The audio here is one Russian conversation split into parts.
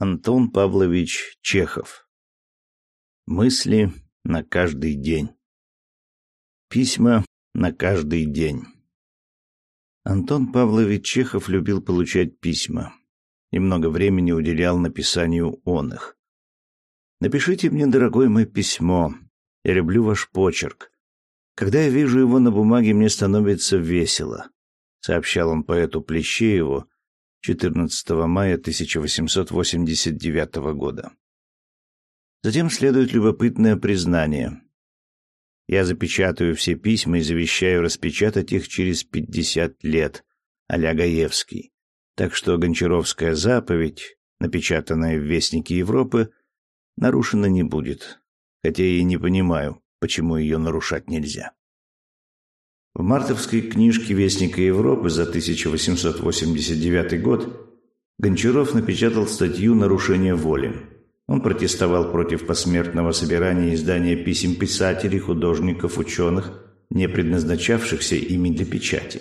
Антон Павлович Чехов. Мысли на каждый день. Письма на каждый день. Антон Павлович Чехов любил получать письма и много времени уделял написанию он их. Напишите мне, дорогой мой, письмо. Я люблю ваш почерк. Когда я вижу его на бумаге, мне становится весело, сообщал он поэту Плещееву 14 мая 1889 года. Затем следует любопытное признание. Я запечатаю все письма и завещаю распечатать их через 50 лет, а-ля Гаевский. Так что Гончаровская заповедь, напечатанная в Вестнике Европы, нарушена не будет, хотя я и не понимаю, почему ее нарушать нельзя. В мартовской книжке Вестника Европы за 1889 год Гончаров напечатал статью «Нарушение воли». Он протестовал против посмертного собирания и издания писем писателей, художников, ученых, не предназначавшихся ими для печати.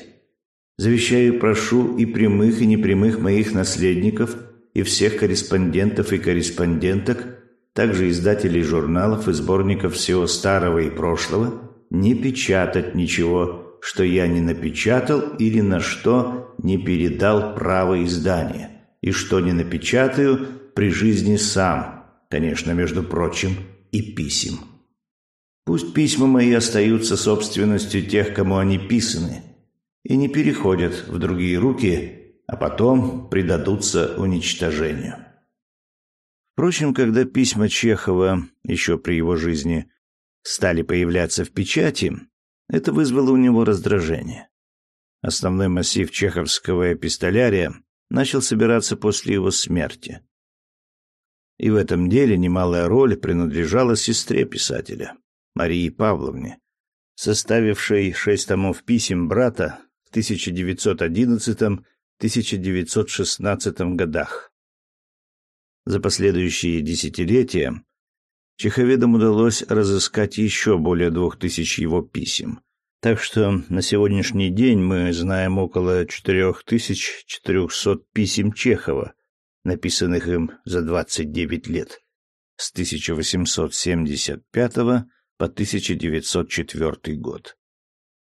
Завещаю прошу и прямых, и непрямых моих наследников, и всех корреспондентов и корреспонденток также издателей журналов и сборников всего старого и прошлого, не печатать ничего, что я не напечатал или на что не передал право издания, и что не напечатаю при жизни сам, конечно, между прочим, и писем. Пусть письма мои остаются собственностью тех, кому они писаны, и не переходят в другие руки, а потом предадутся уничтожению. Впрочем, когда письма Чехова, еще при его жизни, стали появляться в печати, это вызвало у него раздражение. Основной массив чеховского эпистолярия начал собираться после его смерти. И в этом деле немалая роль принадлежала сестре писателя, Марии Павловне, составившей шесть томов писем брата в 1911-1916 годах. За последующие десятилетия чеховедам удалось разыскать еще более двух тысяч его писем. Так что на сегодняшний день мы знаем около 4400 писем Чехова, написанных им за 29 лет, с 1875 по 1904 год.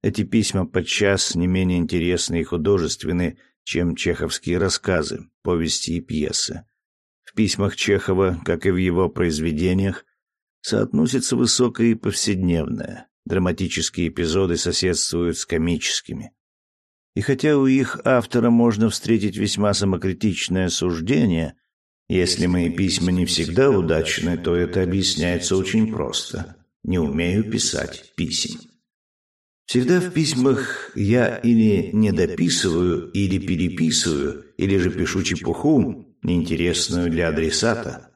Эти письма подчас не менее интересны и художественны, чем чеховские рассказы, повести и пьесы. В письмах Чехова, как и в его произведениях, соотносится высокое и повседневное. Драматические эпизоды соседствуют с комическими. И хотя у их автора можно встретить весьма самокритичное суждение, если мои письма не всегда удачны, то это объясняется очень просто. Не умею писать писем. Всегда в письмах я или недописываю, или переписываю, или же пишу чепуху, неинтересную для адресата.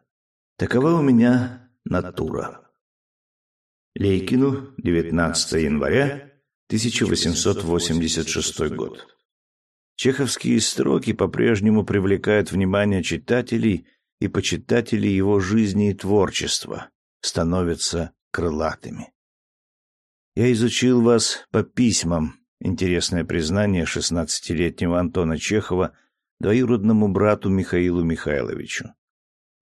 Такова у меня натура. Лейкину, 19 января 1886 год. Чеховские строки по-прежнему привлекают внимание читателей и почитателей его жизни и творчества, становятся крылатыми. Я изучил вас по письмам. Интересное признание шестнадцатилетнего Антона Чехова – двоюродному брату Михаилу Михайловичу.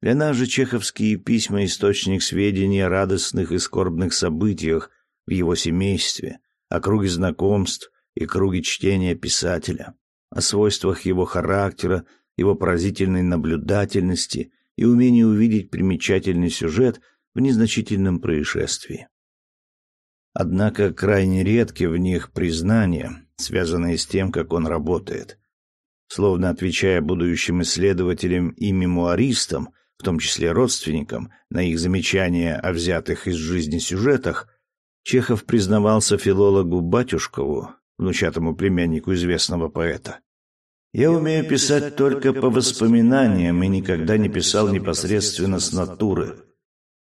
Для нас же чеховские письма – источник сведений о радостных и скорбных событиях в его семействе, о круге знакомств и круге чтения писателя, о свойствах его характера, его поразительной наблюдательности и умении увидеть примечательный сюжет в незначительном происшествии. Однако крайне редки в них признания, связанные с тем, как он работает – словно отвечая будущим исследователям и мемуаристам, в том числе родственникам, на их замечания о взятых из жизни сюжетах, Чехов признавался филологу Батюшкову, внучатому племяннику известного поэта. «Я умею писать только по воспоминаниям и никогда не писал непосредственно с натуры.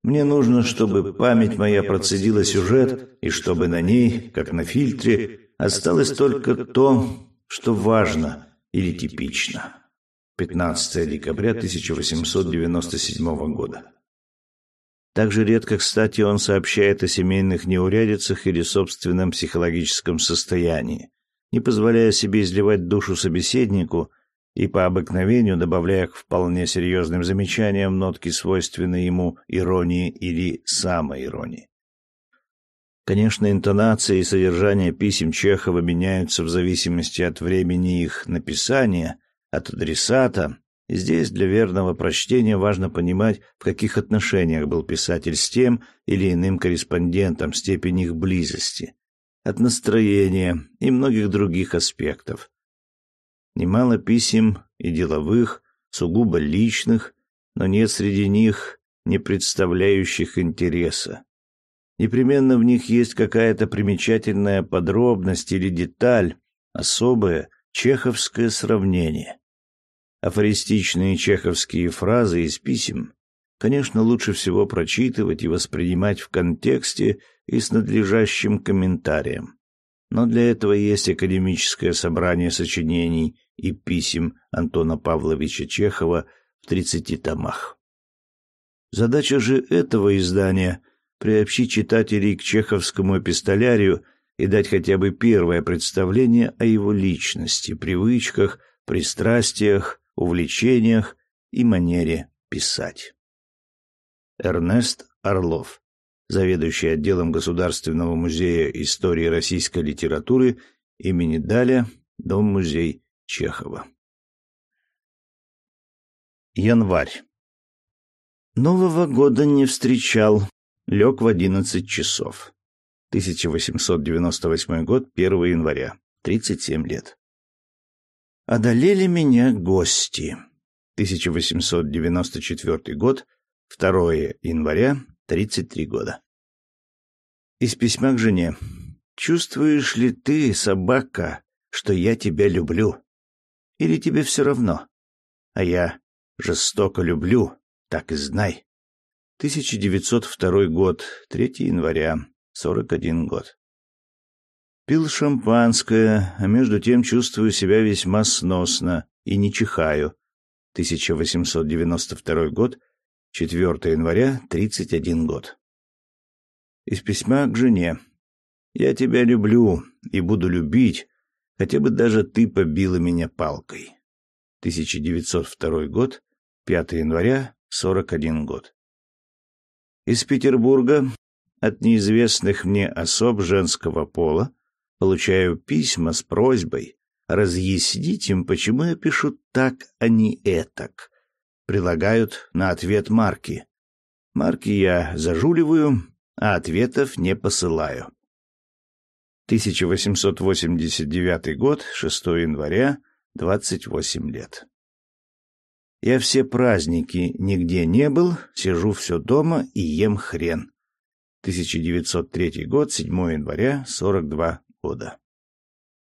Мне нужно, чтобы память моя процедила сюжет, и чтобы на ней, как на фильтре, осталось только то, что важно — или типично. 15 декабря 1897 года. Также редко, кстати, он сообщает о семейных неурядицах или собственном психологическом состоянии, не позволяя себе изливать душу собеседнику и по обыкновению добавляя к вполне серьезным замечаниям нотки, свойственные ему иронии или самоиронии. Конечно, интонация и содержание писем Чехова меняются в зависимости от времени их написания, от адресата. Здесь для верного прочтения важно понимать, в каких отношениях был писатель с тем или иным корреспондентом, степень их близости, от настроения и многих других аспектов. Немало писем и деловых, сугубо личных, но нет среди них не представляющих интереса. Непременно в них есть какая-то примечательная подробность или деталь, особое чеховское сравнение. Афористичные чеховские фразы из писем, конечно, лучше всего прочитывать и воспринимать в контексте и с надлежащим комментарием но для этого есть академическое собрание сочинений и писем Антона Павловича Чехова в 30 томах. Задача же этого издания — приобщить читателей к чеховскому эпистолярию и дать хотя бы первое представление о его личности, привычках, пристрастиях, увлечениях и манере писать. Эрнест Орлов заведующий отделом Государственного музея истории российской литературы имени Даля, Дом-музей Чехова. Январь. Нового года не встречал. Лег в одиннадцать часов. 1898 год, 1 января. 37 лет. Одолели меня гости. 1894 год, 2 января, 33 года. Из письма к жене. «Чувствуешь ли ты, собака, что я тебя люблю? Или тебе все равно? А я жестоко люблю, так и знай». 1902 год, 3 января, 41 год. Пил шампанское, а между тем чувствую себя весьма сносно и не чихаю. 1892 год, 4 января, 31 год. Из письма к жене. «Я тебя люблю и буду любить, хотя бы даже ты побила меня палкой». 1902 год, 5 января, 41 год. Из Петербурга от неизвестных мне особ женского пола получаю письма с просьбой разъяснить им, почему я пишу так, а не этак прилагают на ответ марки. Марки я зажуливаю, а ответов не посылаю. 1889 год, 6 января, 28 лет. Я все праздники нигде не был, сижу все дома и ем хрен. 1903 год, 7 января, 42 года.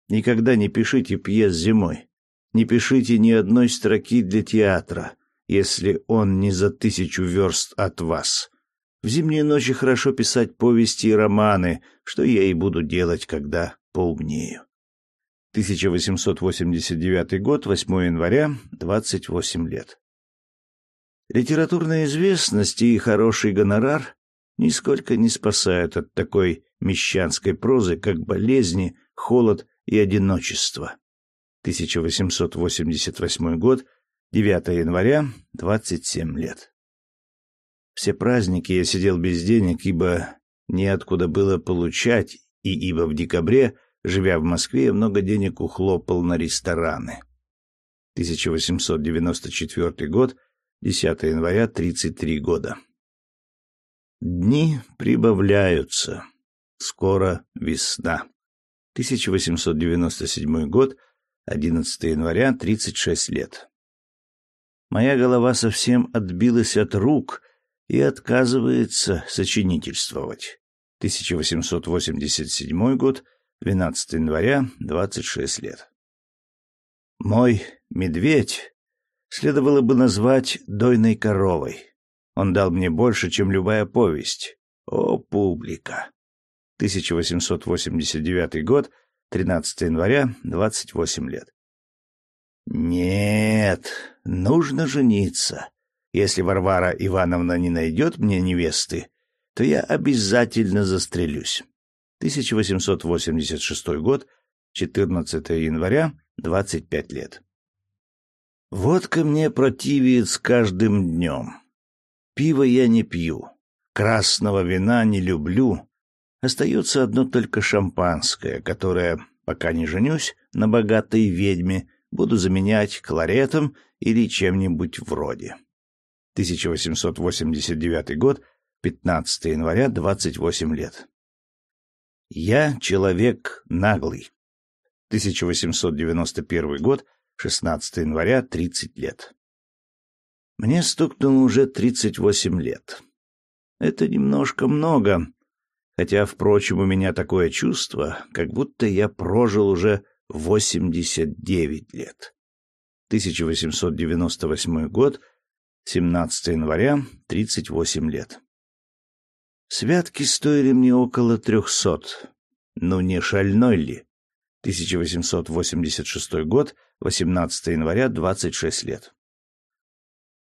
Никогда не пишите пьес зимой. Не пишите ни одной строки для театра если он не за тысячу верст от вас. В зимние ночи хорошо писать повести и романы, что я и буду делать, когда поумнею. 1889 год, 8 января, 28 лет. Литературная известность и хороший гонорар нисколько не спасают от такой мещанской прозы, как болезни, холод и одиночество. 1888 год, 9 января, 27 лет. Все праздники я сидел без денег, ибо неоткуда было получать, и ибо в декабре, живя в Москве, много денег ухлопал на рестораны. 1894 год, 10 января, 33 года. Дни прибавляются. Скоро весна. 1897 год, 11 января, 36 лет. Моя голова совсем отбилась от рук и отказывается сочинительствовать. 1887 год, 12 января, 26 лет. Мой медведь следовало бы назвать дойной коровой. Он дал мне больше, чем любая повесть. О, публика! 1889 год, 13 января, 28 лет. Нет, нужно жениться. Если Варвара Ивановна не найдет мне невесты, то я обязательно застрелюсь. 1886 год, 14 января, 25 лет. Водка мне противит с каждым днем. Пива я не пью, красного вина не люблю. Остается одно только шампанское, которое, пока не женюсь на богатой ведьме, буду заменять кларетом или чем-нибудь вроде. 1889 год, 15 января, 28 лет. Я человек наглый. 1891 год, 16 января, 30 лет. Мне стукнуло уже 38 лет. Это немножко много, хотя, впрочем, у меня такое чувство, как будто я прожил уже 89 лет. 1898 год, 17 января, 38 лет. Святки стоили мне около трехсот. Ну не шальной ли? 1886 год, 18 января, 26 лет.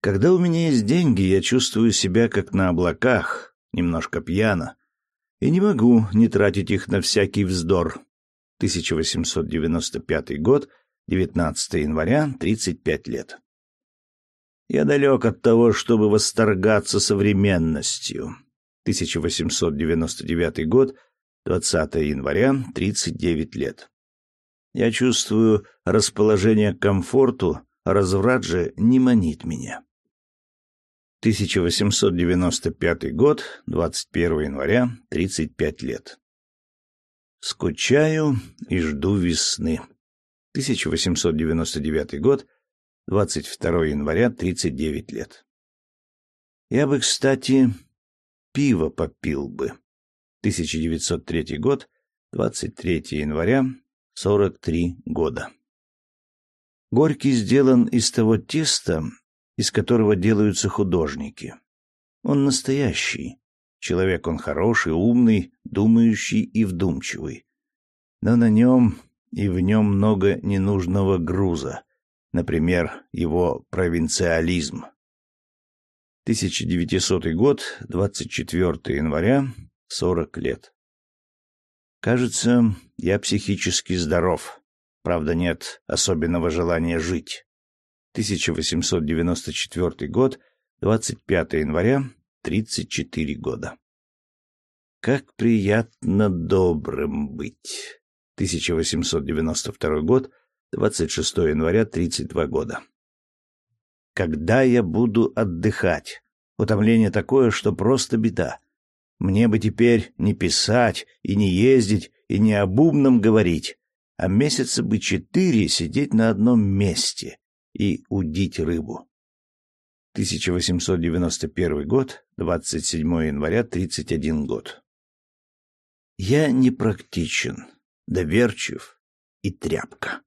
Когда у меня есть деньги, я чувствую себя как на облаках, немножко пьяно, и не могу не тратить их на всякий вздор. 1895 год, 19 января, 35 лет. Я далек от того, чтобы восторгаться современностью. 1899 год, 20 января, 39 лет. Я чувствую расположение к комфорту, а разврат же не манит меня. 1895 год, 21 января, 35 лет. Скучаю и жду весны. 1899 год, 22 января, 39 лет. Я бы, кстати, пиво попил бы. 1903 год, 23 января, 43 года. Горький сделан из того теста, из которого делаются художники. Он настоящий. Человек он хороший, умный, думающий и вдумчивый. Но на нем и в нем много ненужного груза, например, его провинциализм. 1900 год, 24 января, 40 лет. Кажется, я психически здоров. Правда, нет особенного желания жить. 1894 год, 25 января, 34 года. Как приятно добрым быть. 1892 год, 26 января, 32 года. Когда я буду отдыхать? Утомление такое, что просто беда. Мне бы теперь не писать и не ездить и не об умном говорить, а месяца бы четыре сидеть на одном месте и удить рыбу. 1891 год, 27 января, 31 год. Я непрактичен, доверчив и тряпка.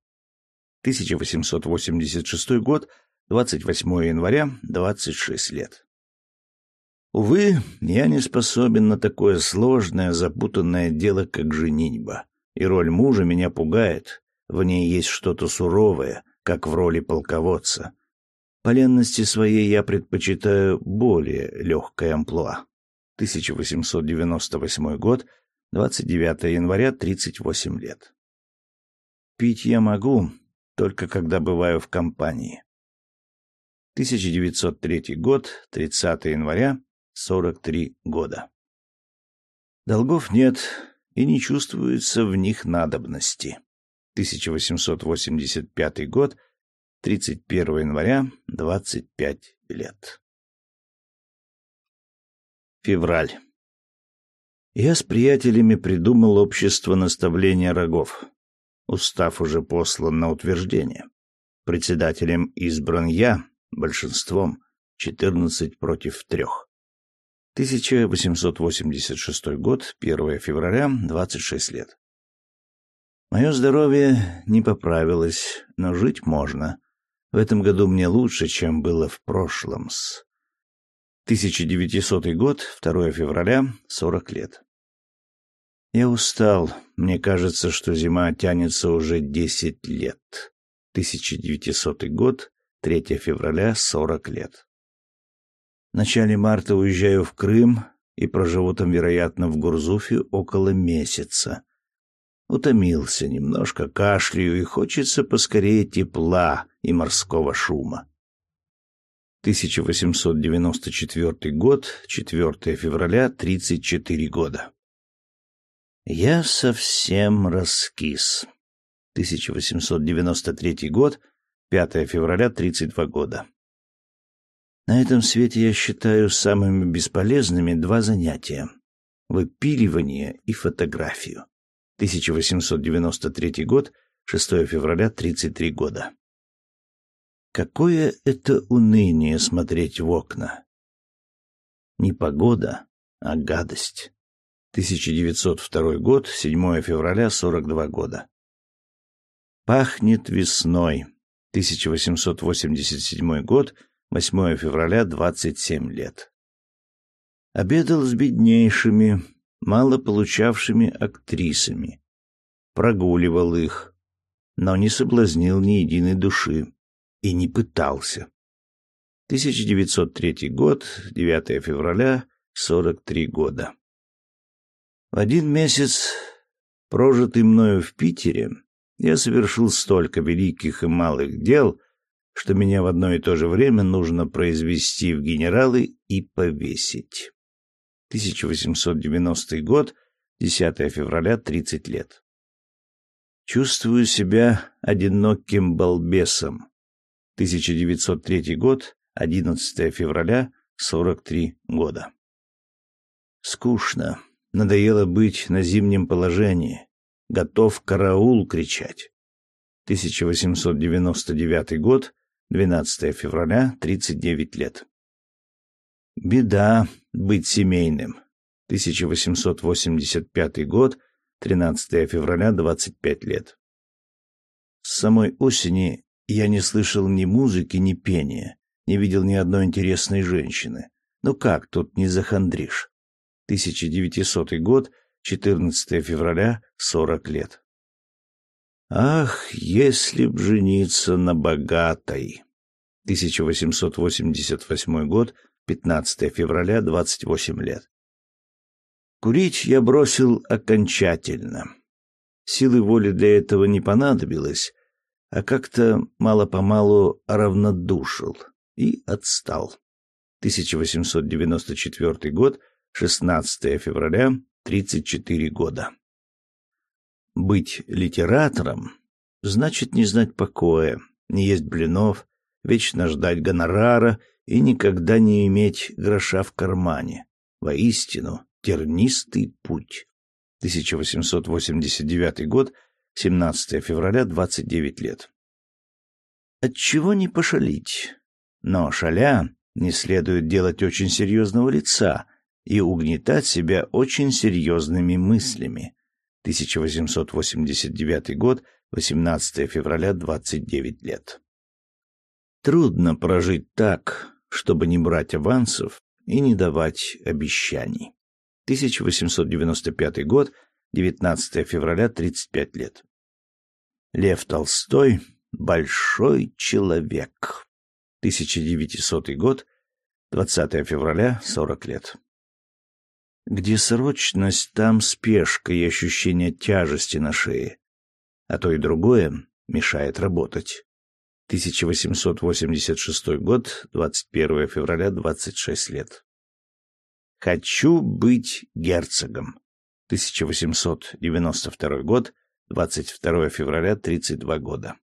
1886 год, 28 января, 26 лет. Увы, я не способен на такое сложное, запутанное дело, как женитьба. И роль мужа меня пугает. В ней есть что-то суровое, как в роли полководца. По ленности своей я предпочитаю более легкое амплуа. 1898 год, 29 января, 38 лет. Пить я могу, только когда бываю в компании. 1903 год, 30 января, 43 года. Долгов нет и не чувствуется в них надобности. 1885 год, 31 января, 25 лет. Февраль. Я с приятелями придумал общество наставления рогов. Устав уже послан на утверждение. Председателем избран я, большинством, 14 против трех. 1886 год, 1 февраля, 26 лет. Мое здоровье не поправилось, но жить можно. В этом году мне лучше, чем было в прошлом. С 1900 год, 2 февраля, 40 лет. Я устал. Мне кажется, что зима тянется уже 10 лет. 1900 год, 3 февраля, 40 лет. В начале марта уезжаю в Крым и проживу там, вероятно, в Гурзуфе около месяца. Утомился немножко, кашляю, и хочется поскорее тепла и морского шума. 1894 год, 4 февраля, 34 года. Я совсем раскис. 1893 год, 5 февраля, 32 года. На этом свете я считаю самыми бесполезными два занятия — выпиливание и фотографию. 1893 год, 6 февраля, 33 года. Какое это уныние смотреть в окна. Не погода, а гадость. 1902 год, 7 февраля, 42 года. Пахнет весной. 1887 год, 8 февраля, 27 лет. Обедал с беднейшими, мало получавшими актрисами. Прогуливал их, но не соблазнил ни единой души и не пытался. 1903 год, 9 февраля, 43 года. В один месяц, прожитый мною в Питере, я совершил столько великих и малых дел, что меня в одно и то же время нужно произвести в генералы и повесить. 1890 год, 10 февраля, 30 лет. Чувствую себя одиноким балбесом. 1903 год, 11 февраля, 43 года. Скучно. Надоело быть на зимнем положении. Готов караул кричать. 1899 год, 12 февраля, 39 лет. Беда быть семейным. 1885 год, 13 февраля, 25 лет. С самой осени я не слышал ни музыки, ни пения, не видел ни одной интересной женщины. Ну как тут не захандришь? 1900 год, 14 февраля, 40 лет. Ах, если б жениться на богатой. 1888 год, 15 февраля, 28 лет. Курить я бросил окончательно. Силы воли для этого не понадобилось, а как-то мало-помалу равнодушил и отстал. 1894 год, 16 февраля, 34 года. Быть литератором значит не знать покоя, не есть блинов, вечно ждать гонорара и никогда не иметь гроша в кармане. Воистину, тернистый путь. 1889 год, 17 февраля, 29 лет. Отчего не пошалить? Но шаля не следует делать очень серьезного лица и угнетать себя очень серьезными мыслями. 1889 год, 18 февраля, 29 лет. Трудно прожить так, чтобы не брать авансов и не давать обещаний. 1895 год, 19 февраля, 35 лет. Лев Толстой — большой человек. 1900 год, 20 февраля, 40 лет. Где срочность, там спешка и ощущение тяжести на шее, а то и другое мешает работать. 1886 год, 21 февраля, 26 лет. Хочу быть герцогом. 1892 год, 22 февраля, 32 года.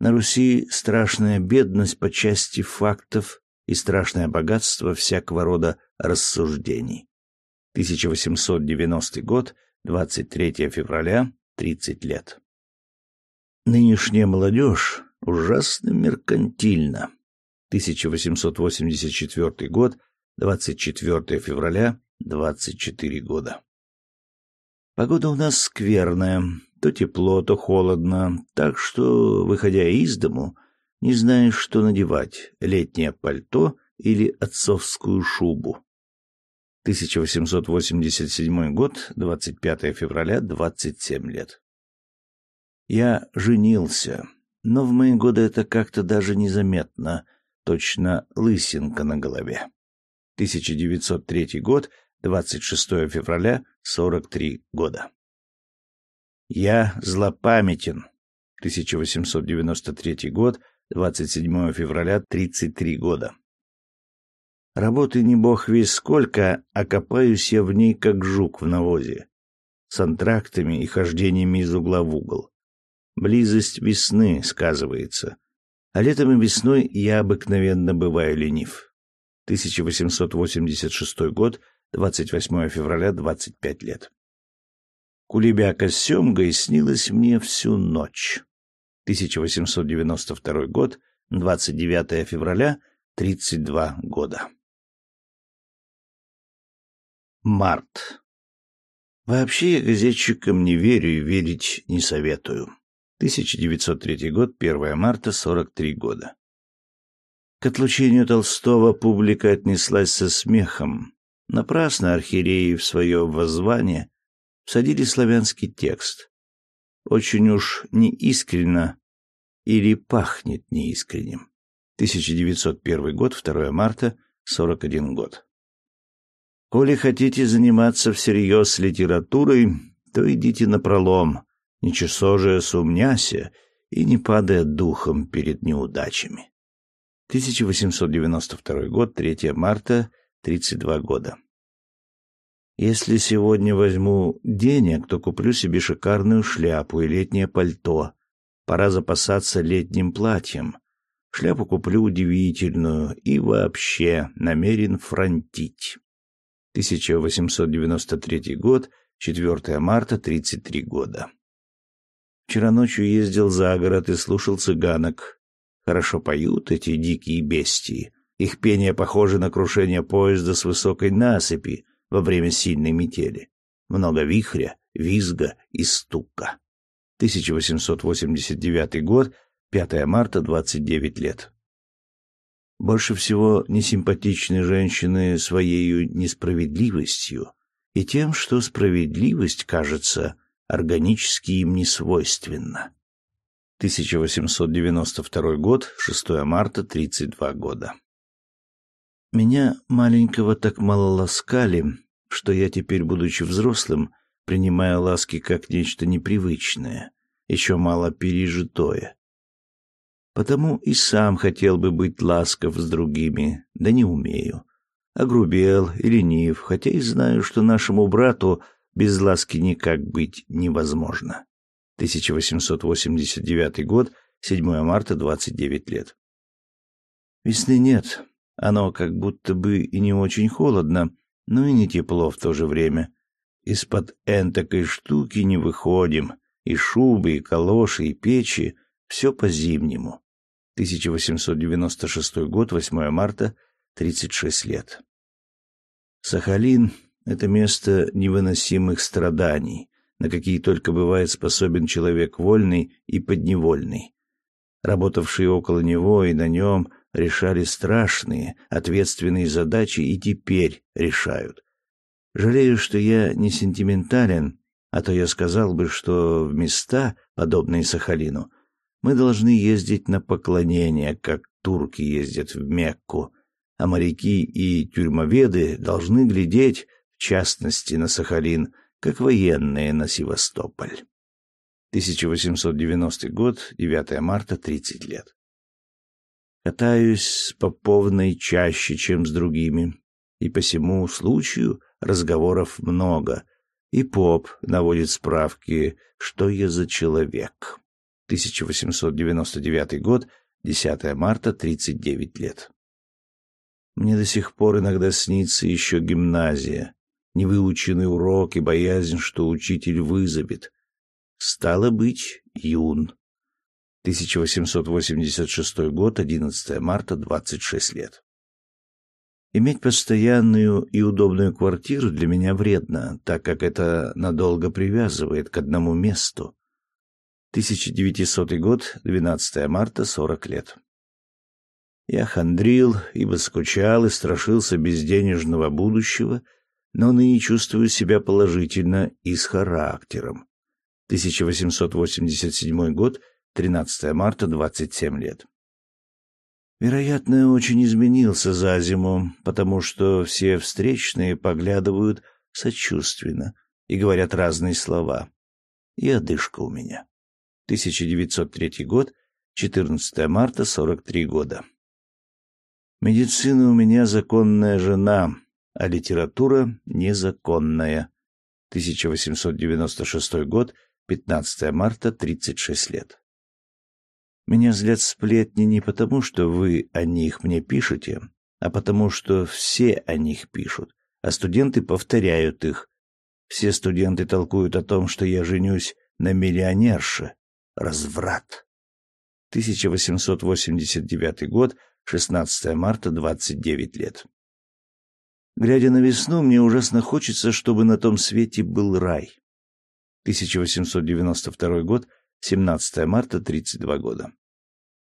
На Руси страшная бедность по части фактов и страшное богатство всякого рода рассуждений. 1890 год, 23 февраля, 30 лет. Нынешняя молодежь ужасно меркантильна. 1884 год, 24 февраля, 24 года. Погода у нас скверная, то тепло, то холодно, так что, выходя из дому, не знаешь, что надевать — летнее пальто или отцовскую шубу. 1887 год, 25 февраля, 27 лет. Я женился, но в мои годы это как-то даже незаметно, точно лысинка на голове. 1903 год, 26 февраля, 43 года. Я злопамятен. 1893 год, 27 февраля, 33 года. Работы не бог весь сколько, а копаюсь я в ней, как жук в навозе, с антрактами и хождениями из угла в угол. Близость весны сказывается, а летом и весной я обыкновенно бываю ленив. 1886 год, 28 февраля, 25 лет. Кулебяка с семгой снилась мне всю ночь. 1892 год, 29 февраля, 32 года. Март. Вообще я газетчикам не верю и верить не советую. 1903 год, 1 марта, 43 года. К отлучению Толстого публика отнеслась со смехом. Напрасно архиереи в свое воззвание всадили славянский текст. Очень уж неискренно или пахнет неискренним. 1901 год, 2 марта, 41 год. Коли хотите заниматься всерьез литературой, то идите на пролом, ничего же сумняся и не падая духом перед неудачами. 1892 год, 3 марта, 32 года. Если сегодня возьму денег, то куплю себе шикарную шляпу и летнее пальто. Пора запасаться летним платьем. Шляпу куплю удивительную и вообще намерен фронтить. 1893 год, 4 марта, 33 года. Вчера ночью ездил за город и слушал цыганок. Хорошо поют эти дикие бестии. Их пение похоже на крушение поезда с высокой насыпи, во время сильной метели. Много вихря, визга и стука. 1889 год, 5 марта, 29 лет. Больше всего несимпатичны женщины своей несправедливостью и тем, что справедливость, кажется, органически им не свойственна. 1892 год, 6 марта, 32 года. Меня маленького так мало ласкали, что я теперь, будучи взрослым, принимая ласки как нечто непривычное, еще мало пережитое. Потому и сам хотел бы быть ласков с другими, да не умею. Огрубел и ленив, хотя и знаю, что нашему брату без ласки никак быть невозможно. 1889 год, 7 марта, 29 лет. Весны нет, оно как будто бы и не очень холодно, но и не тепло в то же время. Из-под энтакой штуки не выходим, и шубы, и калоши, и печи — все по-зимнему. 1896 год, 8 марта, 36 лет. Сахалин — это место невыносимых страданий, на какие только бывает способен человек вольный и подневольный. Работавшие около него и на нем решали страшные, ответственные задачи и теперь решают. Жалею, что я не сентиментален, а то я сказал бы, что в места, подобные Сахалину, мы должны ездить на поклонение, как турки ездят в Мекку, а моряки и тюрьмоведы должны глядеть, частности, на Сахалин, как военные на Севастополь. 1890 год, 9 марта, 30 лет. Катаюсь с поповной чаще, чем с другими, и по всему случаю разговоров много, и поп наводит справки, что я за человек. 1899 год, 10 марта, 39 лет. Мне до сих пор иногда снится еще гимназия, невыученный урок и боязнь, что учитель вызовет. Стало быть, юн. 1886 год, 11 марта, 26 лет. Иметь постоянную и удобную квартиру для меня вредно, так как это надолго привязывает к одному месту. 1900 год, 12 марта, 40 лет. Я хандрил, ибо скучал и страшился безденежного будущего, но ныне чувствую себя положительно и с характером. 1887 год, 13 марта, 27 лет. Вероятно, очень изменился за зиму, потому что все встречные поглядывают сочувственно и говорят разные слова. и одышка у меня. 1903 год, 14 марта, 43 года. Медицина у меня законная жена, а литература незаконная. 1896 год, 15 марта, 36 лет. Меня злят сплетни не потому, что вы о них мне пишете, а потому, что все о них пишут, а студенты повторяют их. Все студенты толкуют о том, что я женюсь на миллионерше. Разврат. 1889 год, 16 марта, 29 лет. Глядя на весну, мне ужасно хочется, чтобы на том свете был рай. 1892 год, 17 марта, 32 года.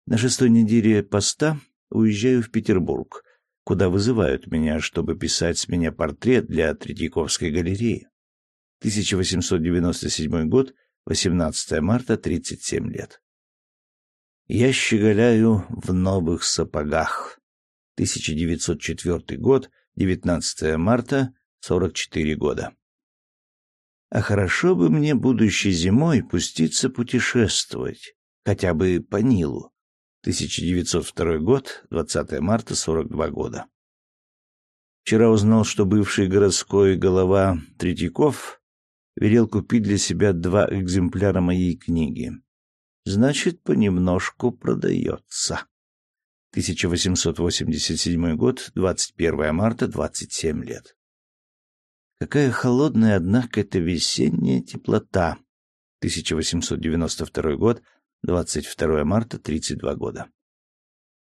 На шестой неделе поста уезжаю в Петербург, куда вызывают меня, чтобы писать с меня портрет для Третьяковской галереи. 1897 год, 18 марта, 37 лет. Я щеголяю в новых сапогах. 1904 год, 19 марта, 44 года. А хорошо бы мне будущей зимой пуститься путешествовать, хотя бы по Нилу. 1902 год, 20 марта, 42 года. Вчера узнал, что бывший городской голова Третьяков велел купить для себя два экземпляра моей книги. Значит, понемножку продается. 1887 год, 21 марта, 27 лет. Какая холодная, однако, это весенняя теплота. 1892 год, 22 марта, 32 года.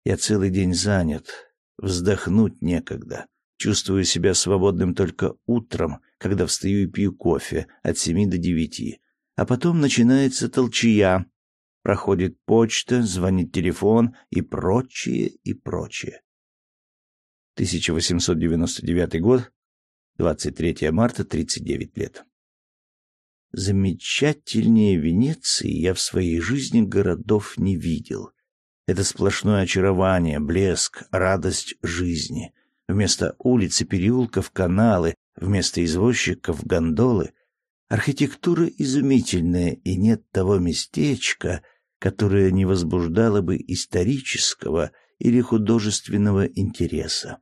Я целый день занят, вздохнуть некогда. Чувствую себя свободным только утром, когда встаю и пью кофе от семи до девяти. А потом начинается толчья. Проходит почта, звонит телефон и прочее, и прочее. 1899 год, 23 марта, 39 лет. Замечательнее Венеции я в своей жизни городов не видел. Это сплошное очарование, блеск, радость жизни. Вместо улиц и переулков каналы, вместо извозчиков гондолы. Архитектура изумительная, и нет того местечка, которое не возбуждало бы исторического или художественного интереса.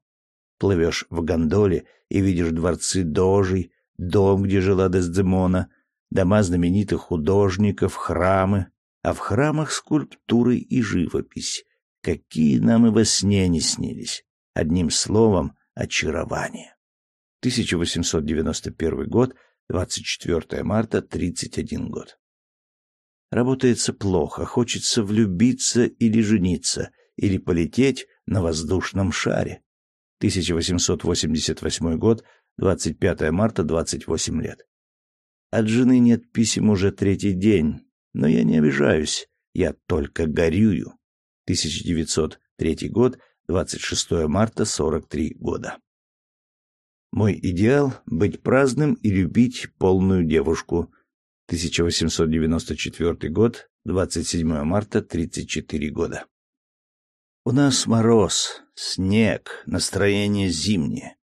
Плывешь в гондоле и видишь дворцы дожей, дом, где жила Дездемона, дома знаменитых художников, храмы, а в храмах скульптуры и живопись, какие нам и во сне не снились. Одним словом, очарование. 1891 год, 24 марта, 31 год. Работается плохо, хочется влюбиться или жениться, или полететь на воздушном шаре. 1888 год, 25 марта, 28 лет. От жены нет писем уже третий день, но я не обижаюсь, я только горюю. 1903 год, 26 марта, 43 года. Мой идеал — быть праздным и любить полную девушку. 1894 год, 27 марта, 34 года. У нас мороз, снег, настроение зимнее.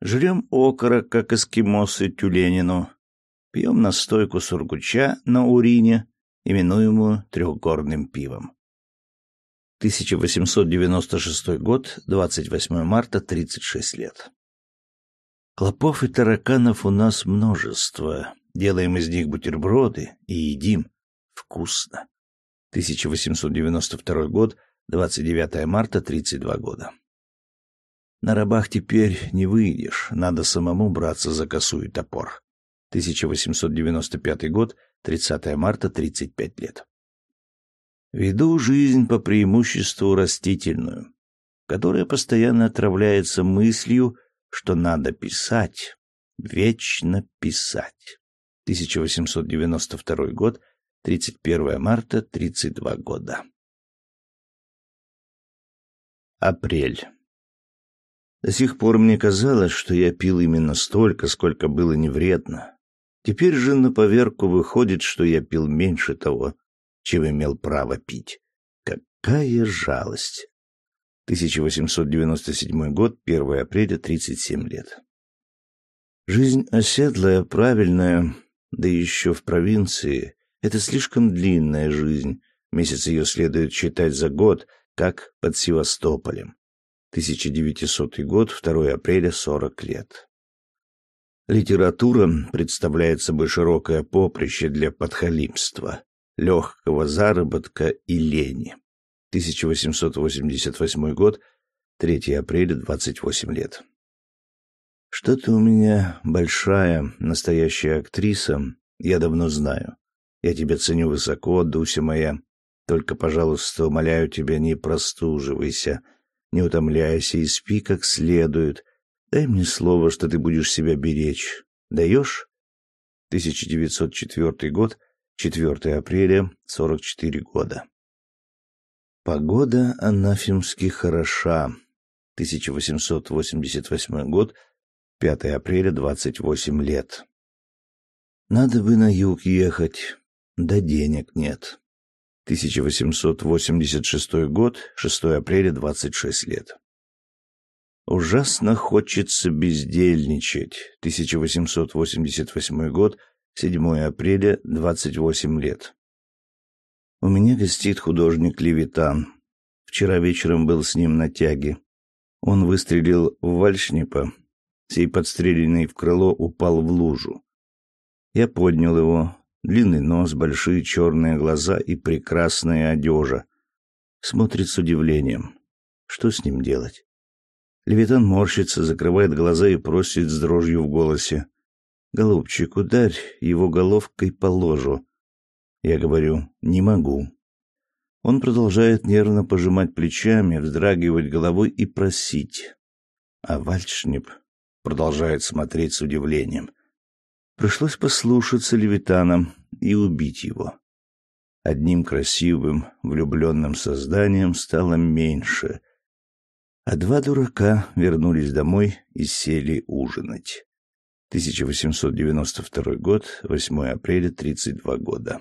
Жрем окорок, как эскимосы тюленину. Пьем настойку сургуча на урине, именуемую трехгорным пивом. 1896 год, 28 марта, 36 лет. Клопов и тараканов у нас множество. Делаем из них бутерброды и едим. Вкусно. 1892 год, 29 марта, 32 года. На рабах теперь не выйдешь, надо самому браться за косу и топор. 1895 год, 30 марта, 35 лет. Веду жизнь по преимуществу растительную, которая постоянно отравляется мыслью, что надо писать, вечно писать. 1892 год, 31 марта, 32 года. Апрель. До сих пор мне казалось, что я пил именно столько, сколько было не вредно. Теперь же на поверку выходит, что я пил меньше того, чем имел право пить. Какая жалость! 1897 год, 1 апреля, 37 лет. Жизнь оседлая, правильная, да еще в провинции, это слишком длинная жизнь. Месяц ее следует считать за год, как под Севастополем. 1900 год, 2 апреля, 40 лет. Литература представляет собой широкое поприще для подхалимства, легкого заработка и лени. 1888 год, 3 апреля, 28 лет. Что ты у меня большая, настоящая актриса, я давно знаю. Я тебя ценю высоко, Дуся моя. Только, пожалуйста, умоляю тебя, не простуживайся, не утомляйся и спи как следует. Дай мне слово, что ты будешь себя беречь. Даешь? 1904 год, 4 апреля, 44 года. Погода анафемски хороша. 1888 год, 5 апреля, 28 лет. Надо бы на юг ехать, да денег нет. 1886 год, 6 апреля, 26 лет. Ужасно хочется бездельничать. 1888 год, 7 апреля, 28 лет. У меня гостит художник Левитан. Вчера вечером был с ним на тяге. Он выстрелил в вальшнипа, Сей подстреленный в крыло упал в лужу. Я поднял его. Длинный нос, большие черные глаза и прекрасная одежа. Смотрит с удивлением. Что с ним делать? Левитан морщится, закрывает глаза и просит с дрожью в голосе. «Голубчик, ударь его головкой по ложу». Я говорю «не могу». Он продолжает нервно пожимать плечами, вздрагивать головой и просить. А Вальшнип продолжает смотреть с удивлением. Пришлось послушаться Левитана и убить его. Одним красивым, влюбленным созданием стало меньше, а два дурака вернулись домой и сели ужинать. 1892 год, 8 апреля, 32 года.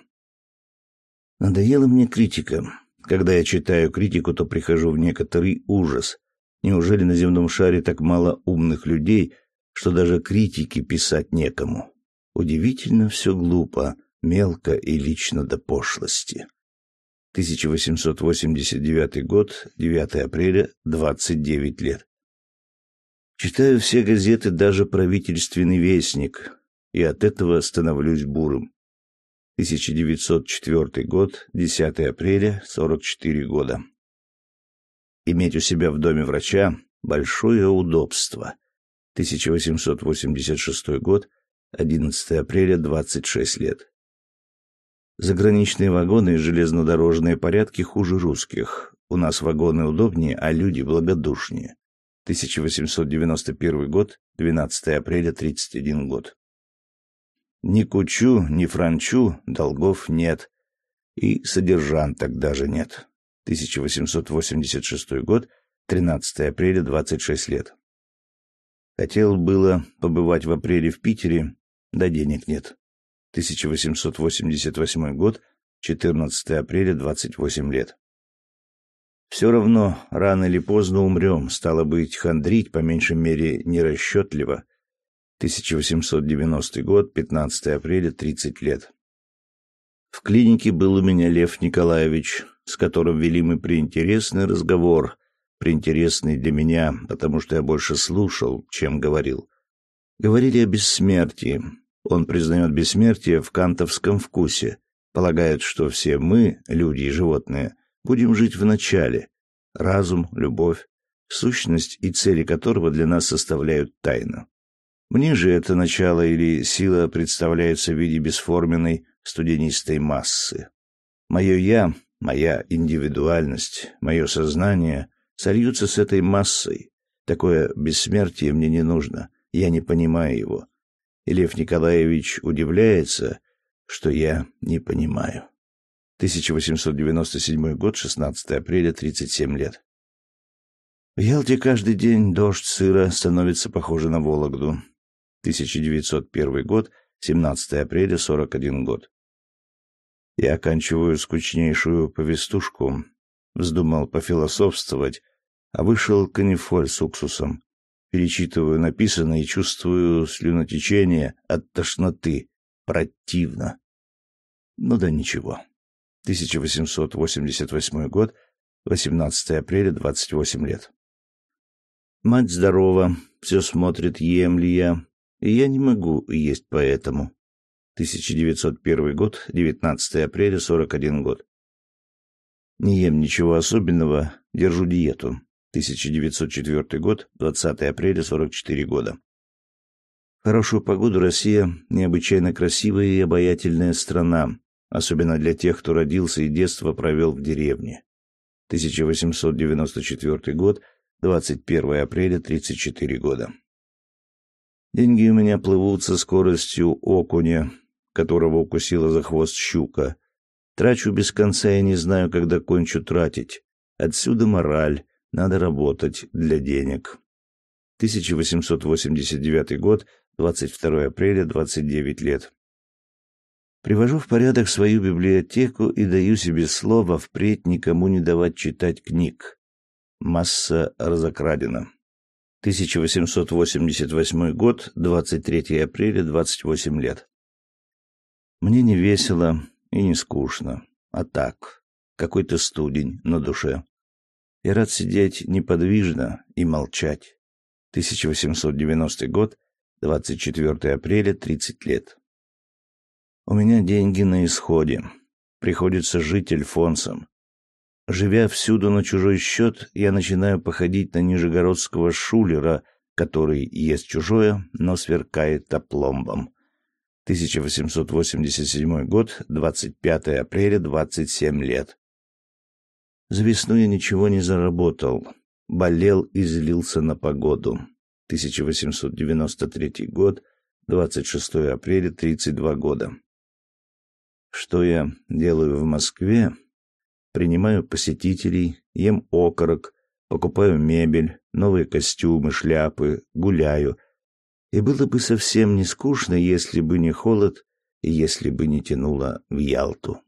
Надоела мне критика. Когда я читаю критику, то прихожу в некоторый ужас. Неужели на земном шаре так мало умных людей, что даже критики писать некому? Удивительно все глупо, мелко и лично до пошлости. 1889 год, 9 апреля, 29 лет. Читаю все газеты, даже правительственный вестник, и от этого становлюсь бурым. 1904 год, 10 апреля, 44 года. Иметь у себя в доме врача – большое удобство. 1886 год, 11 апреля, 26 лет. Заграничные вагоны и железнодорожные порядки хуже русских. У нас вагоны удобнее, а люди благодушнее. 1891 год, 12 апреля, 31 год. Ни кучу, ни франчу долгов нет. И содержанток даже нет. 1886 год, 13 апреля, 26 лет. Хотел было побывать в апреле в Питере, да денег нет. 1888 год, 14 апреля, 28 лет. Все равно, рано или поздно умрем, стало быть, хандрить, по меньшей мере, нерасчетливо. 1890 год, 15 апреля, 30 лет. В клинике был у меня Лев Николаевич, с которым вели мы приинтересный разговор, приинтересный для меня, потому что я больше слушал, чем говорил. Говорили о бессмертии. Он признает бессмертие в кантовском вкусе, полагает, что все мы, люди и животные, будем жить в начале. Разум, любовь, сущность и цели которого для нас составляют тайну. Мне же это начало или сила представляется в виде бесформенной студенистой массы. Мое «я» Моя индивидуальность, мое сознание сольются с этой массой. Такое бессмертие мне не нужно. Я не понимаю его. И Лев Николаевич удивляется, что я не понимаю. 1897 год, 16 апреля, 37 лет. В Ялте каждый день дождь сыро становится похоже на Вологду. 1901 год, 17 апреля, 41 год. Я оканчиваю скучнейшую повестушку. Вздумал пофилософствовать, а вышел канифоль с уксусом. Перечитываю написанное и чувствую слюнотечение от тошноты. противно. Ну да ничего. 1888 год, 18 апреля, 28 лет. Мать здорова, все смотрит, ем ли я, и я не могу есть поэтому. 1901 год, 19 апреля, 41 год. Не ем ничего особенного, держу диету. 1904 год, 20 апреля, 44 года. В хорошую погоду Россия необычайно красивая и обаятельная страна, особенно для тех, кто родился и детство провел в деревне. 1894 год, 21 апреля, 34 года. Деньги у меня плывут со скоростью окуня, которого укусила за хвост щука. Трачу без конца и не знаю, когда кончу тратить. Отсюда мораль. Надо работать для денег. 1889 год, 22 апреля, 29 лет. Привожу в порядок свою библиотеку и даю себе слово впредь никому не давать читать книг. Масса разокрадена. 1888 год, 23 апреля, 28 лет. Мне не весело и не скучно, а так, какой-то студень на душе. Я рад сидеть неподвижно и молчать. 1890 год, 24 апреля, 30 лет. У меня деньги на исходе. Приходится жить альфонсом. Живя всюду на чужой счет, я начинаю походить на нижегородского шулера, который ест чужое, но сверкает опломбом. 1887 год, 25 апреля, 27 лет. За весну я ничего не заработал. Болел и злился на погоду. 1893 год, 26 апреля, 32 года. Что я делаю в Москве? Принимаю посетителей, ем окорок, покупаю мебель, новые костюмы, шляпы, гуляю. И было бы совсем не скучно, если бы не холод и если бы не тянуло в Ялту.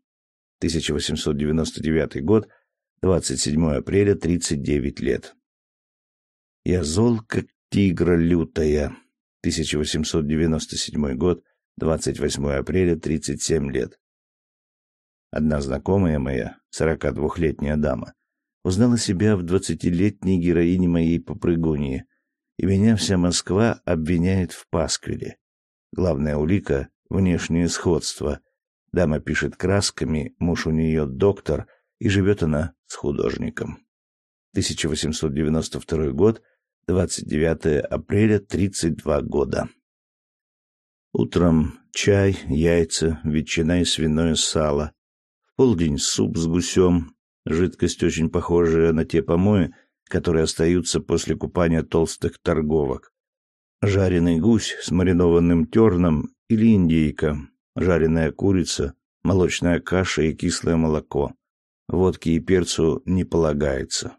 1899 год, 27 апреля, 39 лет. Я зол, как тигра лютая. 1897 год, 28 апреля, 37 лет. Одна знакомая моя, 42-летняя дама, узнала себя в двадцатилетней героине моей попрыгуньи, и меня вся Москва обвиняет в пасквиле. Главная улика — внешнее сходство. Дама пишет красками, муж у нее доктор, и живет она с художником. 1892 год, 29 апреля, 32 года. Утром чай, яйца, ветчина и свиное сало полдень суп с гусем, жидкость очень похожая на те помои, которые остаются после купания толстых торговок. Жареный гусь с маринованным терном или индейка, жареная курица, молочная каша и кислое молоко. Водки и перцу не полагается.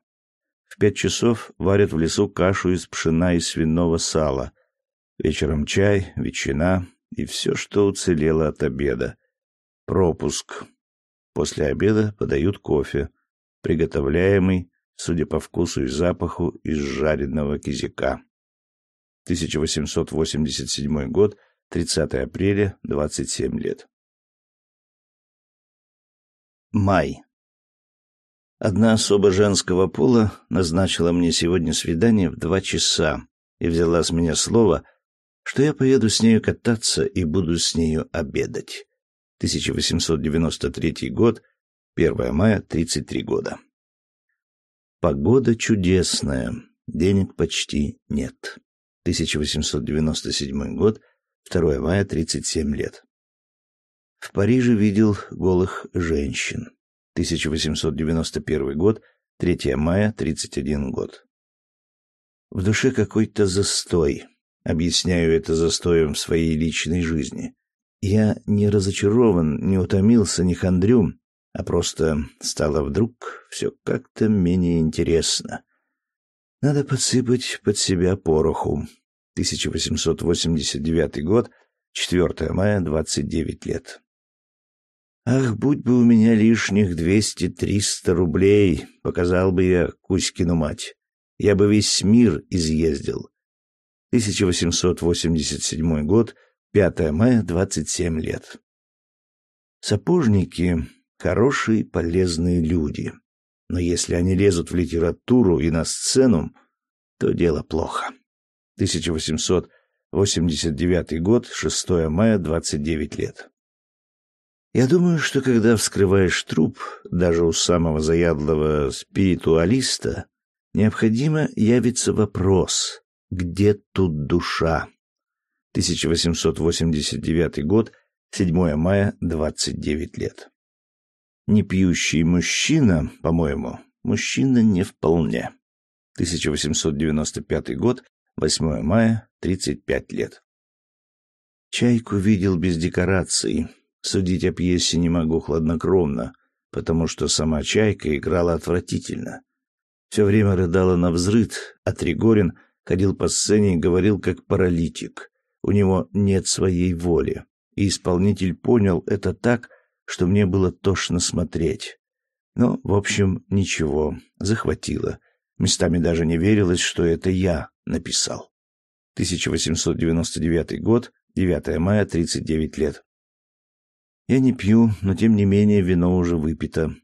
В пять часов варят в лесу кашу из пшена и свиного сала. Вечером чай, ветчина и все, что уцелело от обеда. Пропуск. После обеда подают кофе, приготовляемый, судя по вкусу и запаху, из жареного кизика. 1887 год, 30 апреля, 27 лет. Май. Одна особа женского пола назначила мне сегодня свидание в два часа и взяла с меня слово, что я поеду с нею кататься и буду с нею обедать. 1893 год, 1 мая, 33 года. Погода чудесная, денег почти нет. 1897 год, 2 мая, 37 лет. В Париже видел голых женщин. 1891 год, 3 мая, 31 год. В душе какой-то застой. Объясняю это застоем в своей личной жизни. Я не разочарован, не утомился, не хандрю, а просто стало вдруг все как-то менее интересно. Надо подсыпать под себя пороху. 1889 год, 4 мая, 29 лет. Ах, будь бы у меня лишних двести-триста рублей, показал бы я Кузькину мать. Я бы весь мир изъездил. 1887 год, 5 мая, 27 лет. Сапожники — хорошие, полезные люди. Но если они лезут в литературу и на сцену, то дело плохо. 1889 год, 6 мая, 29 лет. Я думаю, что когда вскрываешь труп, даже у самого заядлого спиритуалиста, необходимо явится вопрос, где тут душа? 1889 год, 7 мая, 29 лет. Не пьющий мужчина, по-моему, мужчина не вполне. 1895 год, 8 мая, 35 лет. Чайку видел без декораций. Судить о пьесе не могу хладнокровно, потому что сама Чайка играла отвратительно. Все время рыдала на взрыд, а Тригорин ходил по сцене и говорил как паралитик. У него нет своей воли. И исполнитель понял это так, что мне было тошно смотреть. Но, в общем, ничего, захватило. Местами даже не верилось, что это я написал. 1899 год, 9 мая, 39 лет. Я не пью, но тем не менее вино уже выпито.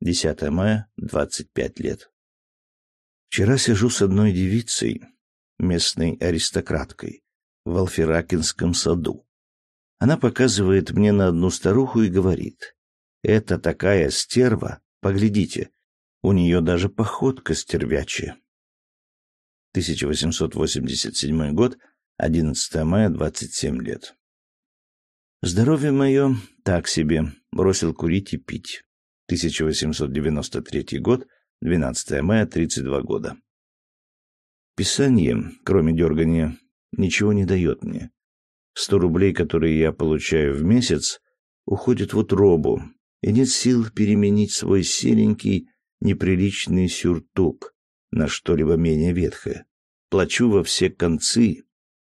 10 мая, 25 лет. Вчера сижу с одной девицей, местной аристократкой, в Алферакинском саду. Она показывает мне на одну старуху и говорит: "Это такая стерва, поглядите, у нее даже походка стервячая". 1887 год, 11 мая, 27 лет. Здоровье мое так себе, бросил курить и пить. 1893 год, 12 мая, 32 года. Писание, кроме дергания, ничего не дает мне. Сто рублей, которые я получаю в месяц, уходят в утробу, и нет сил переменить свой серенький, неприличный сюртук на что-либо менее ветхое. Плачу во все концы,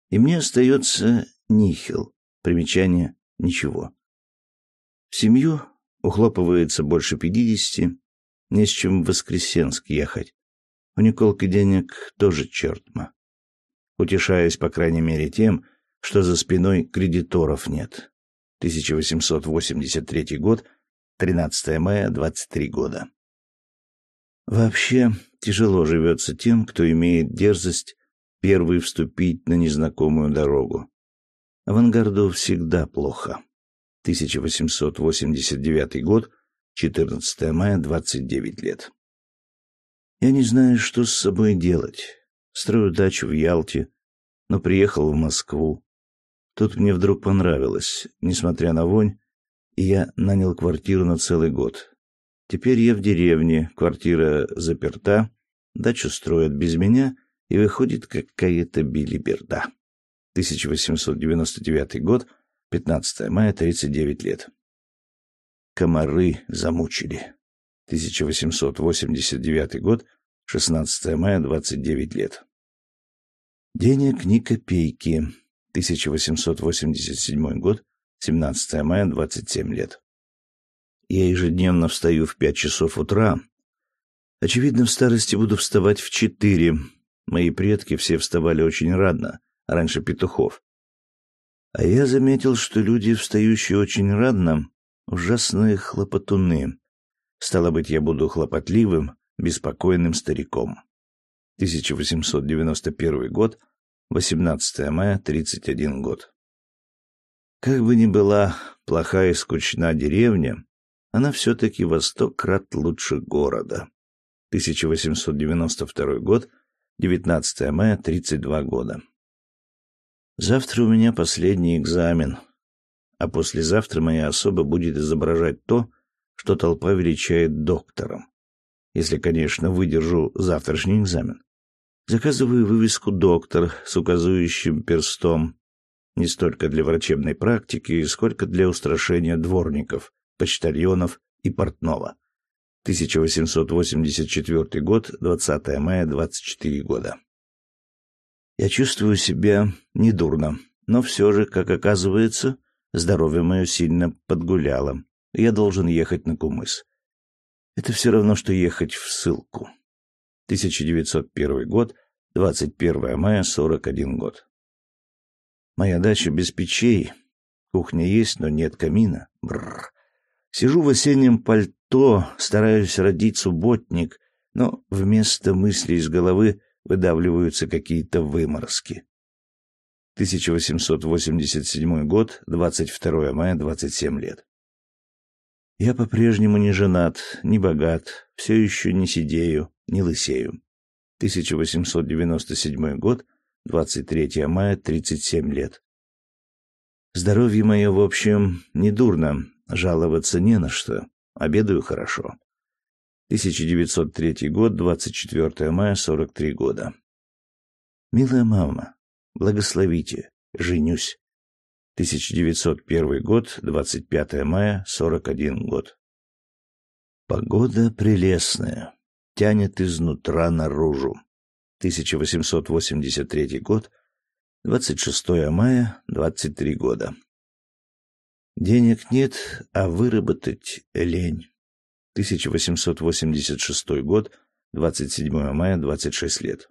и мне остается нихил, примечание ничего. В семью ухлопывается больше пятидесяти, не с чем в Воскресенск ехать. У Николки денег тоже чертма. Утешаюсь, по крайней мере, тем, что за спиной кредиторов нет. 1883 год, 13 мая, 23 года. Вообще, тяжело живется тем, кто имеет дерзость первый вступить на незнакомую дорогу. Авангарду всегда плохо. 1889 год, 14 мая, 29 лет. Я не знаю, что с собой делать. Строю дачу в Ялте, но приехал в Москву. Тут мне вдруг понравилось, несмотря на вонь, и я нанял квартиру на целый год. Теперь я в деревне, квартира заперта, дачу строят без меня, и выходит какая-то билиберда. 1899 год, 15 мая, 39 лет. Комары замучили. 1889 год, 16 мая, 29 лет. Денег ни копейки. 1887 год, 17 мая, 27 лет. Я ежедневно встаю в пять часов утра. Очевидно, в старости буду вставать в четыре. Мои предки все вставали очень рано, раньше петухов. А я заметил, что люди, встающие очень рано, ужасные хлопотуны. Стало быть, я буду хлопотливым, беспокойным стариком. 1891 год, 18 мая, 31 год. Как бы ни была плохая и скучна деревня, она все-таки во сто крат лучше города. 1892 год, 19 мая, 32 года. Завтра у меня последний экзамен, а послезавтра моя особа будет изображать то, что толпа величает доктором. Если, конечно, выдержу завтрашний экзамен. Заказываю вывеску «Доктор» с указывающим перстом не столько для врачебной практики, сколько для устрашения дворников, почтальонов и портного. 1884 год, 20 мая, 24 года. Я чувствую себя недурно, но все же, как оказывается, здоровье мое сильно подгуляло. Я должен ехать на Кумыс. Это все равно, что ехать в ссылку. 1901 год, 21 мая, 41 год. Моя дача без печей. Кухня есть, но нет камина. Бррр. Сижу в осеннем пальто, стараюсь родить субботник, но вместо мыслей из головы выдавливаются какие-то выморозки. 1887 год, 22 мая, 27 лет. Я по-прежнему не женат, не богат, все еще не сидею, не лысею. 1897 год, 23 мая, 37 лет. Здоровье мое, в общем, не дурно, жаловаться не на что. Обедаю хорошо. 1903 год, 24 мая, 43 года. Милая мама, благословите, женюсь. 1901 год, 25 мая, 41 год. Погода прелестная, тянет изнутра наружу. 1883 год, 26 мая, 23 года. Денег нет, а выработать лень. 1886 год, 27 мая, 26 лет.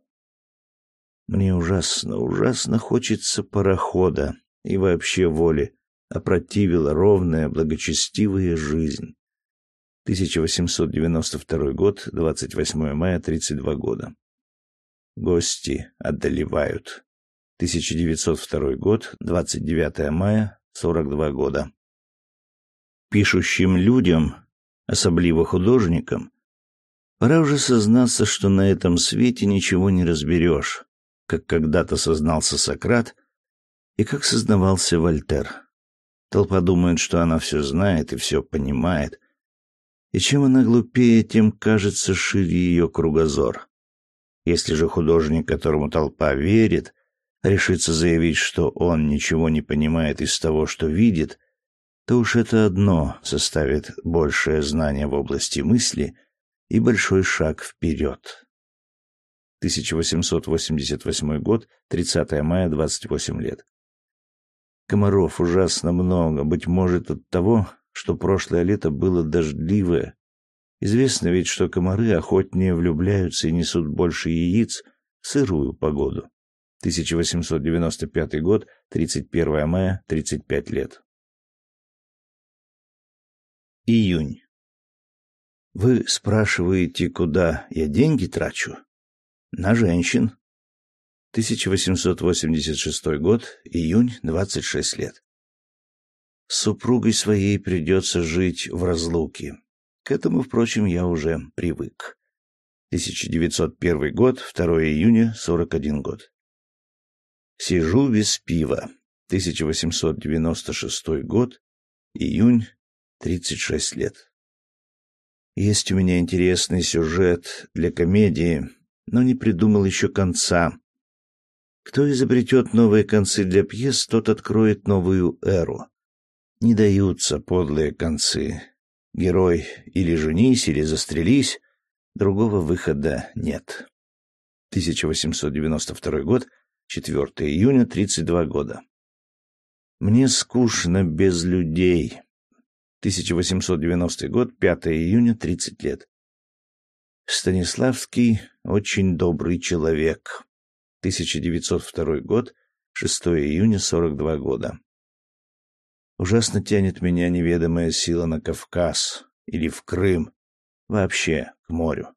Мне ужасно, ужасно хочется парохода и вообще воли, опротивила ровная, благочестивая жизнь. 1892 год, 28 мая, 32 года. Гости одолевают. 1902 год, 29 мая, 42 года. Пишущим людям особливо художникам, пора уже сознаться, что на этом свете ничего не разберешь, как когда-то сознался Сократ и как сознавался Вольтер. Толпа думает, что она все знает и все понимает, и чем она глупее, тем кажется шире ее кругозор. Если же художник, которому толпа верит, решится заявить, что он ничего не понимает из того, что видит, то уж это одно составит большее знание в области мысли и большой шаг вперед. 1888 год, 30 мая, 28 лет. Комаров ужасно много, быть может от того, что прошлое лето было дождливое. Известно ведь, что комары охотнее влюбляются и несут больше яиц в сырую погоду. 1895 год, 31 мая, 35 лет. Июнь. Вы спрашиваете, куда я деньги трачу? На женщин. 1886 год, июнь, 26 лет. С супругой своей придется жить в разлуке. К этому, впрочем, я уже привык. 1901 год, 2 июня, 41 год. Сижу без пива. 1896 год, июнь, 36 лет. Есть у меня интересный сюжет для комедии, но не придумал еще конца. Кто изобретет новые концы для пьес, тот откроет новую эру. Не даются подлые концы. Герой или женись, или застрелись, другого выхода нет. 1892 год, 4 июня, 32 года. Мне скучно без людей. 1890 год, 5 июня, 30 лет. Станиславский очень добрый человек. 1902 год, 6 июня, 42 года. Ужасно тянет меня неведомая сила на Кавказ или в Крым, вообще к морю.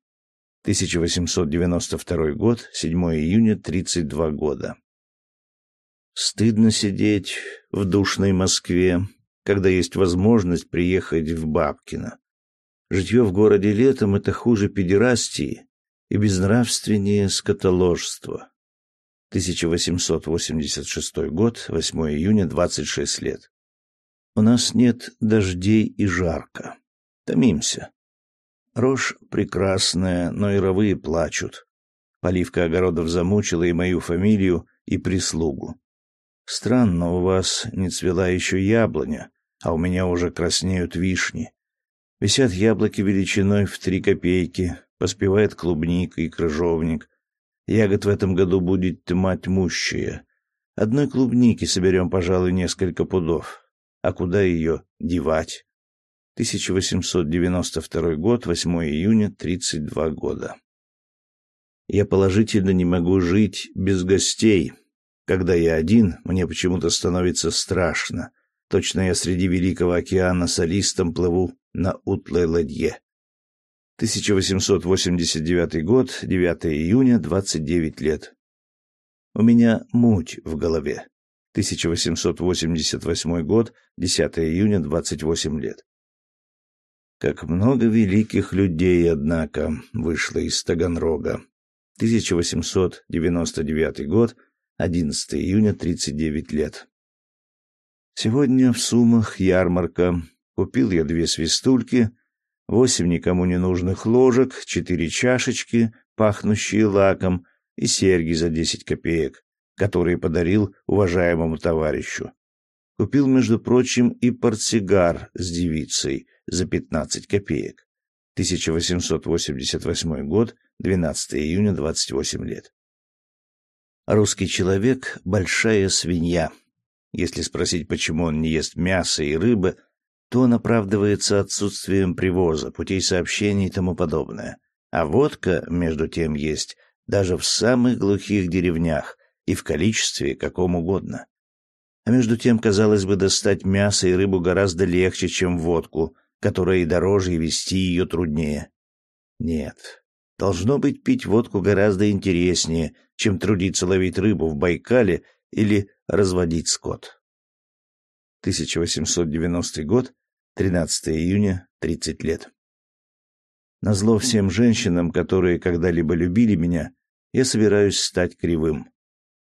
1892 год, 7 июня, 32 года. Стыдно сидеть в душной Москве, когда есть возможность приехать в Бабкино. Житье в городе летом — это хуже педерастии и безнравственнее скотоложства. 1886 год, 8 июня, 26 лет. У нас нет дождей и жарко. Томимся. Рожь прекрасная, но и ровые плачут. Поливка огородов замучила и мою фамилию, и прислугу. Странно, у вас не цвела еще яблоня, а у меня уже краснеют вишни. Висят яблоки величиной в три копейки, поспевает клубника и крыжовник. Ягод в этом году будет мать мущая. Одной клубники соберем, пожалуй, несколько пудов. А куда ее девать? 1892 год, 8 июня, 32 года. Я положительно не могу жить без гостей. Когда я один, мне почему-то становится страшно. Точно я среди Великого океана солистом плыву на утлой ладье. 1889 год, 9 июня, 29 лет. У меня муть в голове. 1888 год, 10 июня, 28 лет. Как много великих людей, однако, вышло из Таганрога. 1899 год, 11 июня, 39 лет. Сегодня в Сумах ярмарка. Купил я две свистульки, восемь никому не нужных ложек, четыре чашечки, пахнущие лаком, и серьги за десять копеек, которые подарил уважаемому товарищу. Купил, между прочим, и портсигар с девицей за пятнадцать копеек. 1888 год, 12 июня, 28 лет. Русский человек — большая свинья. Если спросить, почему он не ест мяса и рыбы, то он оправдывается отсутствием привоза, путей сообщений и тому подобное. А водка, между тем, есть даже в самых глухих деревнях и в количестве каком угодно. А между тем, казалось бы, достать мясо и рыбу гораздо легче, чем водку, которая и дороже, и вести ее труднее. Нет, должно быть, пить водку гораздо интереснее, чем трудиться ловить рыбу в Байкале или разводить скот. 1890 год, 13 июня, 30 лет. Назло всем женщинам, которые когда-либо любили меня, я собираюсь стать кривым.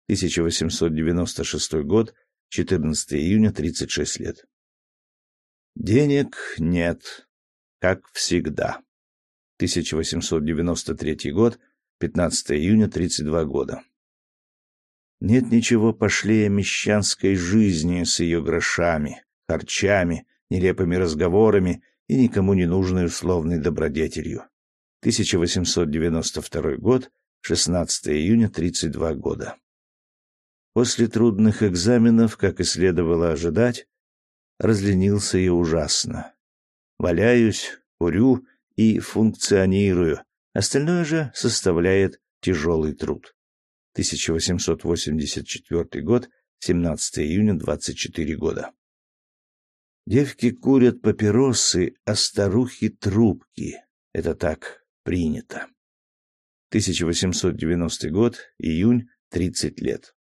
1896 год, 14 июня, 36 лет. Денег нет, как всегда. 1893 год, 15 июня, 32 года. Нет ничего пошлее мещанской жизни с ее грошами, харчами, нелепыми разговорами и никому не нужной условной добродетелью. 1892 год, 16 июня, 32 года. После трудных экзаменов, как и следовало ожидать, разленился я ужасно. Валяюсь, курю и функционирую, остальное же составляет тяжелый труд. 1884 год, 17 июня, 24 года. Девки курят папиросы, а старухи трубки. Это так принято. 1890 год, июнь, 30 лет.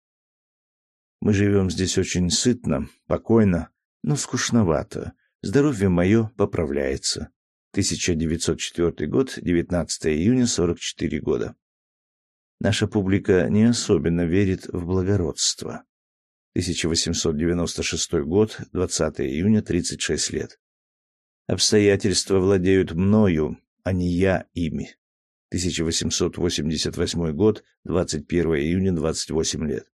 Мы живем здесь очень сытно, покойно, но скучновато. Здоровье мое поправляется. 1904 год, 19 июня, 44 года. Наша публика не особенно верит в благородство. 1896 год, 20 июня, 36 лет. Обстоятельства владеют мною, а не я ими. 1888 год, 21 июня, 28 лет.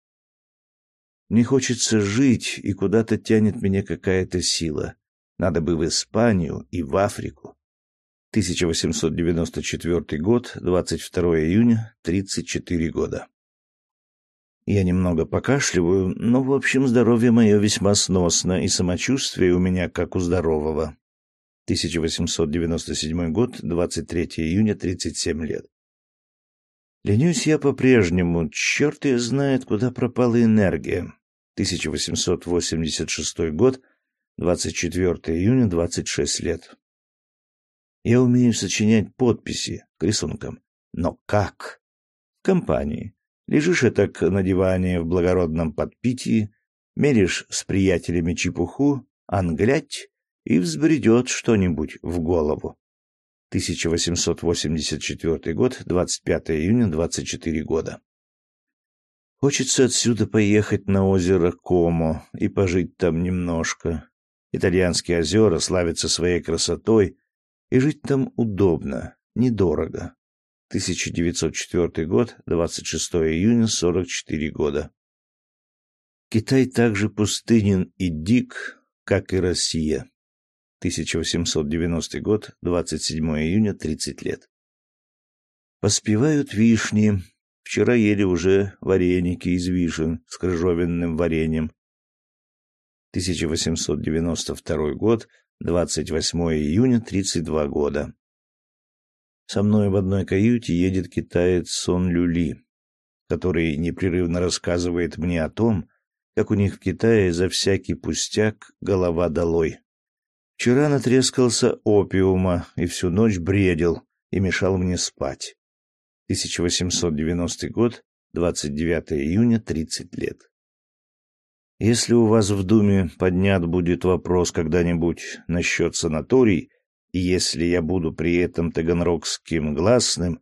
Мне хочется жить, и куда-то тянет меня какая-то сила. Надо бы в Испанию и в Африку. 1894 год, 22 июня, 34 года. Я немного покашливаю, но, в общем, здоровье мое весьма сносно, и самочувствие у меня как у здорового. 1897 год, 23 июня, 37 лет. Ленюсь я по-прежнему, черт ее знает, куда пропала энергия. 1886 год, 24 июня, 26 лет. Я умею сочинять подписи к рисункам. Но как? В компании. Лежишь и так на диване в благородном подпитии, меришь с приятелями чепуху, англять, и взбредет что-нибудь в голову. 1884 год, 25 июня, 24 года. Хочется отсюда поехать на озеро Комо и пожить там немножко. Итальянские озера славятся своей красотой, и жить там удобно, недорого. 1904 год, 26 июня, 44 года. Китай также пустынен и дик, как и Россия. 1890 год, 27 июня, 30 лет. Поспевают вишни. Вчера ели уже вареники из вишен с крыжовенным вареньем. 1892 год, 28 июня, 32 года. Со мной в одной каюте едет китаец Сон Люли. который непрерывно рассказывает мне о том, как у них в Китае за всякий пустяк голова долой. Вчера натрескался опиума и всю ночь бредил и мешал мне спать. 1890 год, 29 июня, 30 лет. Если у вас в Думе поднят будет вопрос когда-нибудь насчет санаторий, если я буду при этом таганрогским гласным,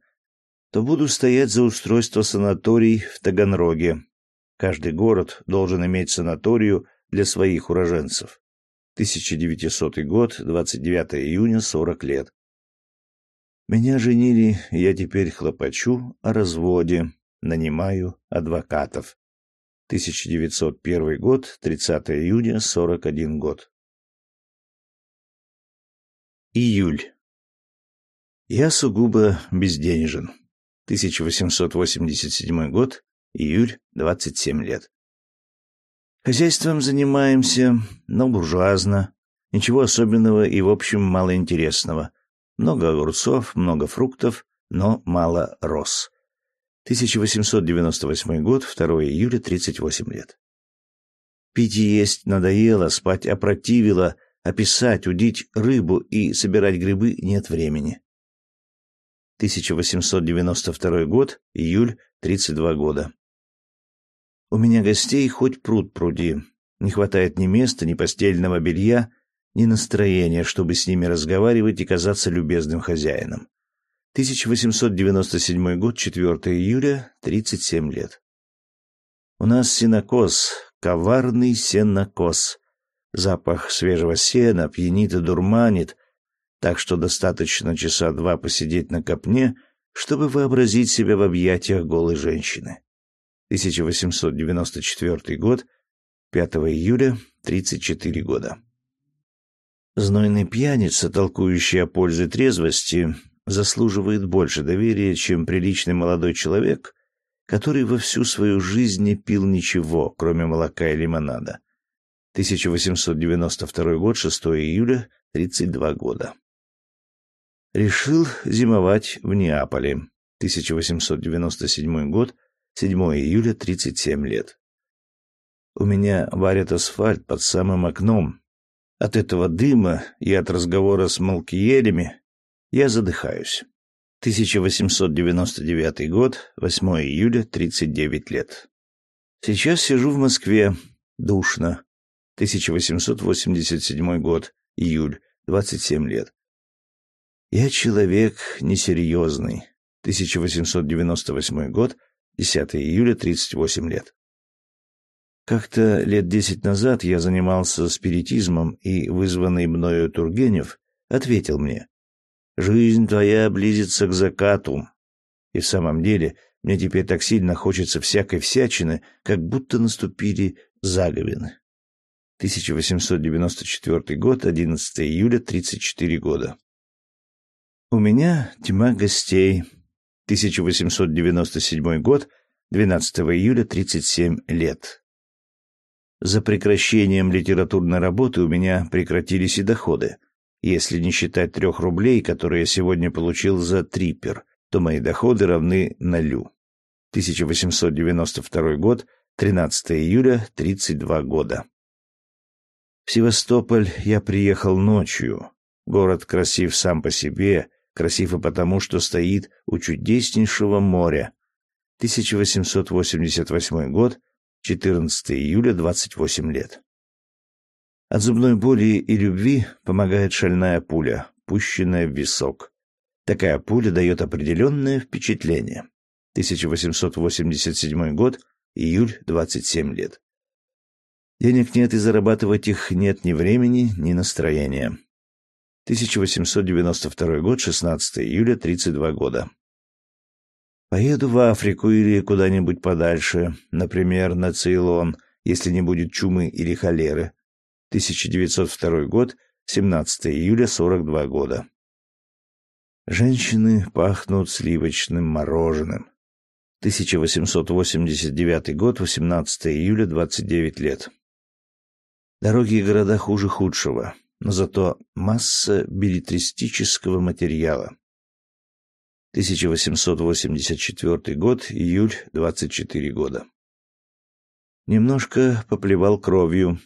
то буду стоять за устройство санаторий в Таганроге. Каждый город должен иметь санаторию для своих уроженцев. 1900 год, 29 июня, 40 лет. Меня женили, я теперь хлопочу о разводе, нанимаю адвокатов. 1901 год, 30 июня, 41 год. Июль. Я сугубо безденежен. 1887 год, июль, 27 лет. Хозяйством занимаемся, но буржуазно. Ничего особенного и, в общем, мало интересного. Много огурцов, много фруктов, но мало роз. 1898 год, 2 июля, 38 лет. Пить и есть надоело, спать опротивило, а писать, удить рыбу и собирать грибы нет времени. 1892 год, июль, 32 года. У меня гостей хоть пруд пруди. Не хватает ни места, ни постельного белья, ни настроения, чтобы с ними разговаривать и казаться любезным хозяином. 1897 год, 4 июля, 37 лет. У нас сенокос, коварный сенокос. Запах свежего сена пьянит и дурманит, так что достаточно часа два посидеть на копне, чтобы вообразить себя в объятиях голой женщины. 1894 год, 5 июля, 34 года. Знойный пьяница, толкующий о пользе трезвости, заслуживает больше доверия, чем приличный молодой человек, который во всю свою жизнь не пил ничего, кроме молока и лимонада. 1892 год, 6 июля, 32 года. Решил зимовать в Неаполе. 1897 год, 7 июля, 37 лет. У меня варят асфальт под самым окном. От этого дыма и от разговора с малкиелями я задыхаюсь. 1899 год, 8 июля, 39 лет. Сейчас сижу в Москве. Душно. 1887 год, июль, 27 лет. Я человек несерьезный. 1898 год, 10 июля, 38 лет. Как-то лет десять назад я занимался спиритизмом, и вызванный мною Тургенев ответил мне, «Жизнь твоя близится к закату». И в самом деле мне теперь так сильно хочется всякой всячины, как будто наступили заговины. 1894 год, 11 июля, 34 года. У меня тьма гостей, 1897 год, 12 июля, 37 лет. За прекращением литературной работы у меня прекратились и доходы. Если не считать трех рублей, которые я сегодня получил за трипер, то мои доходы равны нулю. 1892 год, 13 июля, 32 года. В Севастополь я приехал ночью. Город красив сам по себе, красив и потому, что стоит у чудеснейшего моря. 1888 год, 14 июля, 28 лет. От зубной боли и любви помогает шальная пуля, пущенная в висок. Такая пуля дает определенное впечатление. 1887 год, июль, 27 лет. Денег нет и зарабатывать их нет ни времени, ни настроения. 1892 год, 16 июля, 32 года. Поеду в Африку или куда-нибудь подальше, например, на Цейлон, если не будет чумы или холеры. 1902 год, 17 июля, 42 года. Женщины пахнут сливочным мороженым. 1889 год, 18 июля, 29 лет. Дороги и города хуже худшего но зато масса билетристического материала. 1884 год, июль, 24 года. Немножко поплевал кровью.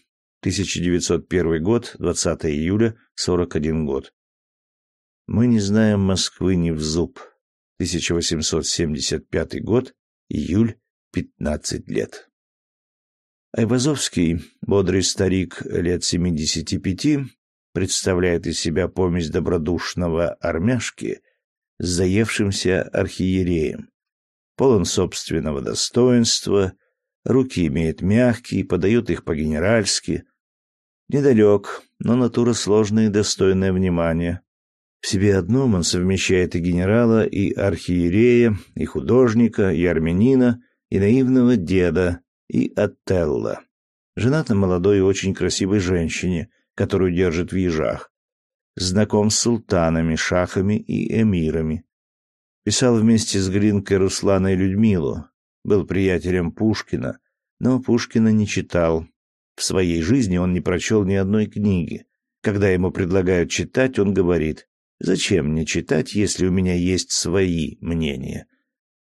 1901 год, 20 июля, 41 год. Мы не знаем Москвы ни в зуб. 1875 год, июль, 15 лет. Айвазовский, бодрый старик лет 75, представляет из себя помесь добродушного армяшки с заевшимся архиереем. Полон собственного достоинства, руки имеет мягкие, подает их по-генеральски. Недалек, но натура сложная и достойная внимания. В себе одном он совмещает и генерала, и архиерея, и художника, и армянина, и наивного деда, и Отелло. Женат на молодой и очень красивой женщине, которую держит в ежах. Знаком с султанами, шахами и эмирами. Писал вместе с Гринкой Руслана и Людмилу. Был приятелем Пушкина, но Пушкина не читал. В своей жизни он не прочел ни одной книги. Когда ему предлагают читать, он говорит, «Зачем мне читать, если у меня есть свои мнения?»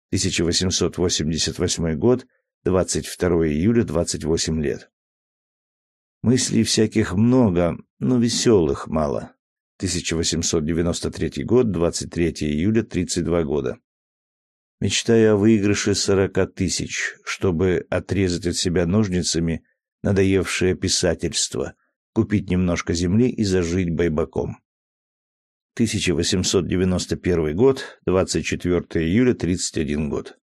1888 год, 22 июля, 28 лет. Мыслей всяких много, но веселых мало. 1893 год, 23 июля, 32 года. Мечтаю о выигрыше 40 тысяч, чтобы отрезать от себя ножницами надоевшее писательство, купить немножко земли и зажить байбаком. 1891 год, 24 июля, 31 год.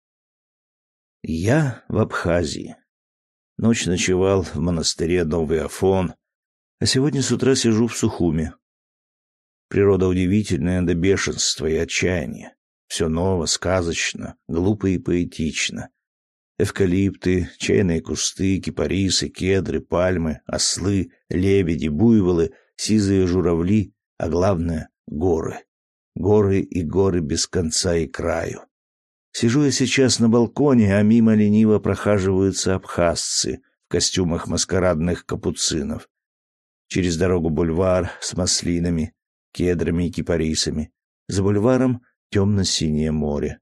Я в Абхазии. Ночь ночевал в монастыре Новый Афон, а сегодня с утра сижу в Сухуме. Природа удивительная до бешенства и отчаяния. Все ново, сказочно, глупо и поэтично. Эвкалипты, чайные кусты, кипарисы, кедры, пальмы, ослы, лебеди, буйволы, сизые журавли, а главное — горы. Горы и горы без конца и краю. Сижу я сейчас на балконе, а мимо лениво прохаживаются абхазцы в костюмах маскарадных капуцинов. Через дорогу бульвар с маслинами, кедрами и кипарисами. За бульваром темно-синее море.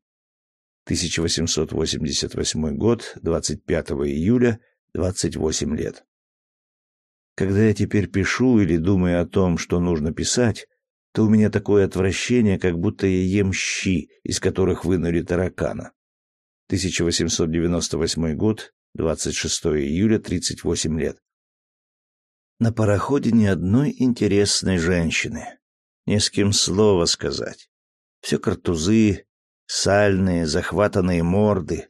1888 год, 25 июля, 28 лет. Когда я теперь пишу или думаю о том, что нужно писать, то у меня такое отвращение, как будто я ем щи, из которых вынули таракана. 1898 год, 26 июля, 38 лет. На пароходе ни одной интересной женщины. Не с кем слова сказать. Все картузы, сальные, захватанные морды,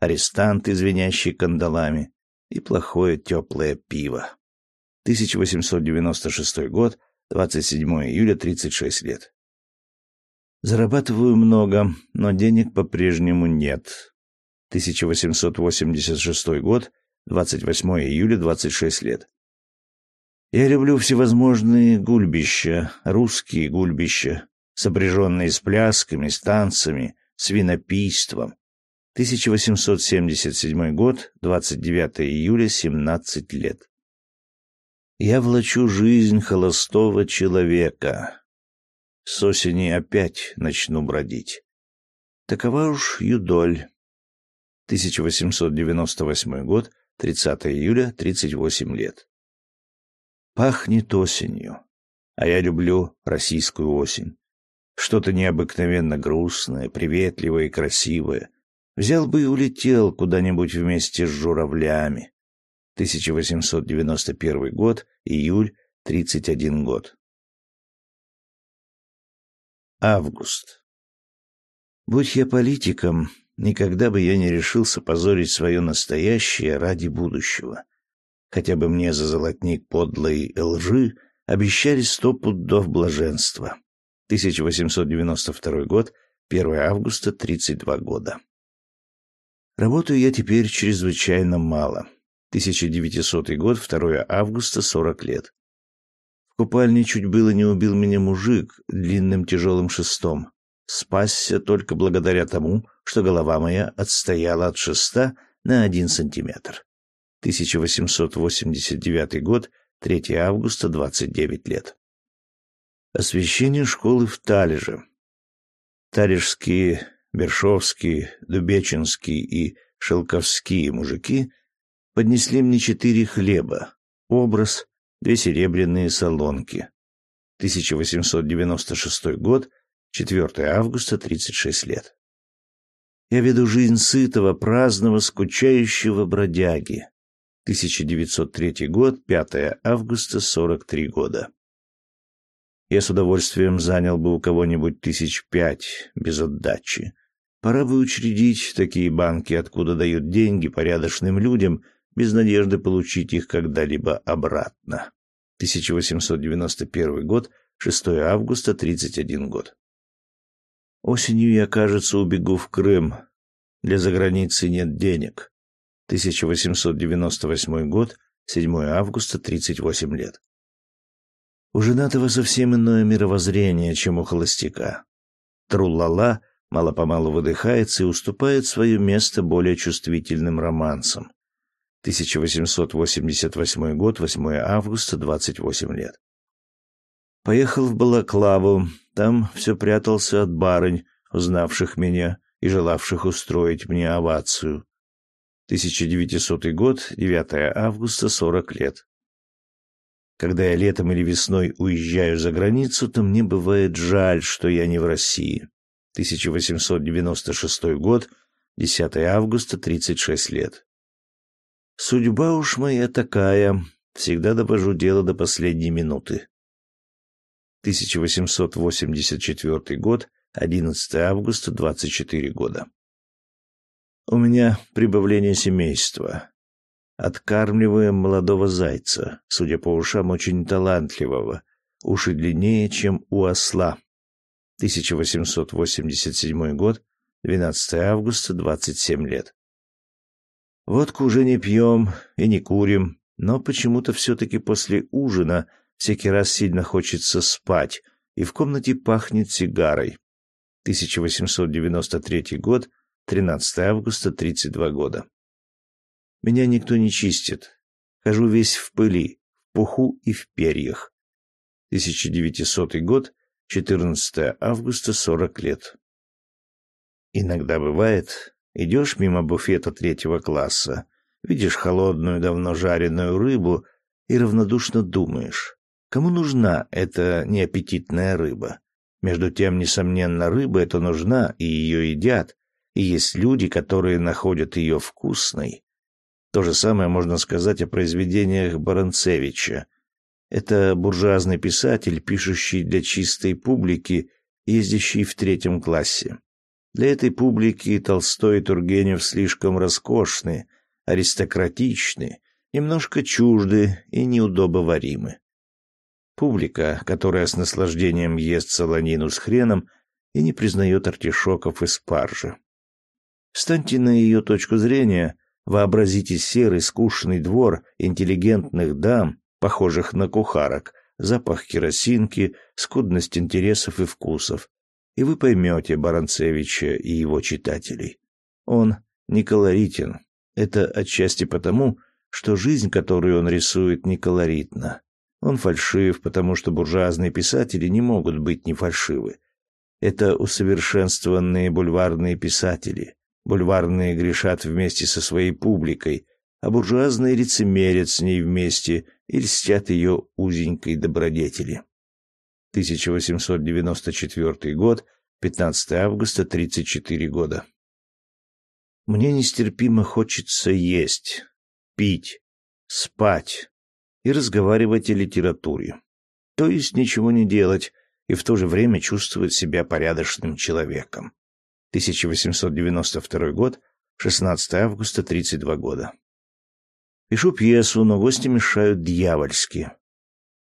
арестанты, звенящие кандалами, и плохое теплое пиво. 1896 год, 27 июля, 36 лет. Зарабатываю много, но денег по-прежнему нет. 1886 год, 28 июля, 26 лет. Я люблю всевозможные гульбища, русские гульбища, сопряженные с плясками, с танцами, с винопийством. 1877 год, 29 июля, 17 лет. Я влачу жизнь холостого человека. С осени опять начну бродить. Такова уж юдоль. 1898 год, 30 июля, 38 лет. Пахнет осенью, а я люблю российскую осень. Что-то необыкновенно грустное, приветливое и красивое. Взял бы и улетел куда-нибудь вместе с журавлями. 1891 год, июль, 31 год. Август. Будь я политиком, никогда бы я не решился позорить свое настоящее ради будущего. Хотя бы мне за золотник подлой лжи обещали сто пудов блаженства. 1892 год, 1 августа, 32 года. Работаю я теперь чрезвычайно мало. 1900 год, 2 августа, 40 лет. В купальне чуть было не убил меня мужик длинным тяжелым шестом. Спасся только благодаря тому, что голова моя отстояла от шеста на один сантиметр. 1889 год, 3 августа, 29 лет. Освещение школы в Талиже. Тарежские, Бершовские, Дубечинские и Шелковские мужики поднесли мне четыре хлеба, образ, две серебряные солонки. 1896 год, 4 августа, 36 лет. Я веду жизнь сытого, праздного, скучающего бродяги. 1903 год, 5 августа, 43 года. Я с удовольствием занял бы у кого-нибудь тысяч пять без отдачи. Пора бы учредить такие банки, откуда дают деньги порядочным людям, без надежды получить их когда-либо обратно. 1891 год, 6 августа, 31 год. Осенью я, кажется, убегу в Крым. Для заграницы нет денег. 1898 год, 7 августа, 38 лет. У женатого совсем иное мировоззрение, чем у холостяка. Трулала мало-помалу выдыхается и уступает свое место более чувствительным романсам. 1888 год, 8 августа, 28 лет. Поехал в Балаклаву, там все прятался от барынь, узнавших меня и желавших устроить мне овацию. 1900 год, 9 августа, 40 лет. Когда я летом или весной уезжаю за границу, то мне бывает жаль, что я не в России. 1896 год, 10 августа, 36 лет. Судьба уж моя такая, всегда довожу дело до последней минуты. 1884 год, 11 августа, 24 года. У меня прибавление семейства. Откармливаем молодого зайца, судя по ушам, очень талантливого, уши длиннее, чем у осла. 1887 год, 12 августа, 27 лет. Водку уже не пьем и не курим, но почему-то все-таки после ужина – Всякий раз сильно хочется спать, и в комнате пахнет сигарой. 1893 год, 13 августа, 32 года. Меня никто не чистит. Хожу весь в пыли, в пуху и в перьях. 1900 год, 14 августа, 40 лет. Иногда бывает, идешь мимо буфета третьего класса, видишь холодную, давно жареную рыбу и равнодушно думаешь, Кому нужна эта неаппетитная рыба? Между тем, несомненно, рыба эта нужна, и ее едят, и есть люди, которые находят ее вкусной. То же самое можно сказать о произведениях Баранцевича. Это буржуазный писатель, пишущий для чистой публики, ездящий в третьем классе. Для этой публики Толстой и Тургенев слишком роскошны, аристократичны, немножко чужды и неудобоваримы. Публика, которая с наслаждением ест солонину с хреном и не признает артишоков и спаржи. Встаньте на ее точку зрения, вообразите серый скучный двор интеллигентных дам, похожих на кухарок, запах керосинки, скудность интересов и вкусов, и вы поймете Баранцевича и его читателей. Он не колоритен. Это отчасти потому, что жизнь, которую он рисует, не колоритна. Он фальшив, потому что буржуазные писатели не могут быть не фальшивы. Это усовершенствованные бульварные писатели. Бульварные грешат вместе со своей публикой, а буржуазные лицемерят с ней вместе и льстят ее узенькой добродетели. 1894 год, 15 августа, 34 года. Мне нестерпимо хочется есть, пить, спать, и разговаривать о литературе. То есть ничего не делать и в то же время чувствовать себя порядочным человеком. 1892 год, 16 августа, 32 года. Пишу пьесу, но гости мешают дьявольски.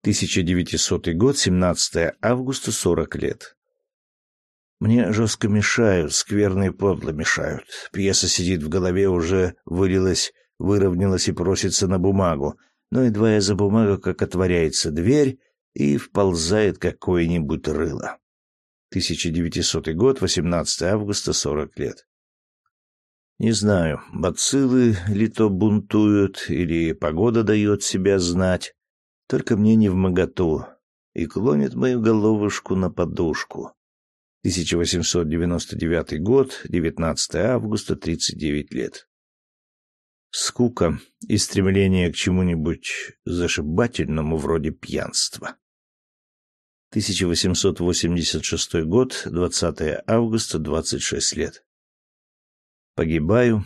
1900 год, 17 августа, 40 лет. Мне жестко мешают, скверно и подло мешают. Пьеса сидит в голове, уже вылилась, выровнялась и просится на бумагу, но едва я за бумагу, как отворяется дверь, и вползает какое-нибудь рыло. 1900 год, 18 августа, 40 лет. Не знаю, бациллы ли то бунтуют, или погода дает себя знать, только мне не в моготу, и клонит мою головушку на подушку. 1899 год, 19 августа, 39 лет. Скука и стремление к чему-нибудь зашибательному вроде пьянства. 1886 год, 20 августа, 26 лет. Погибаю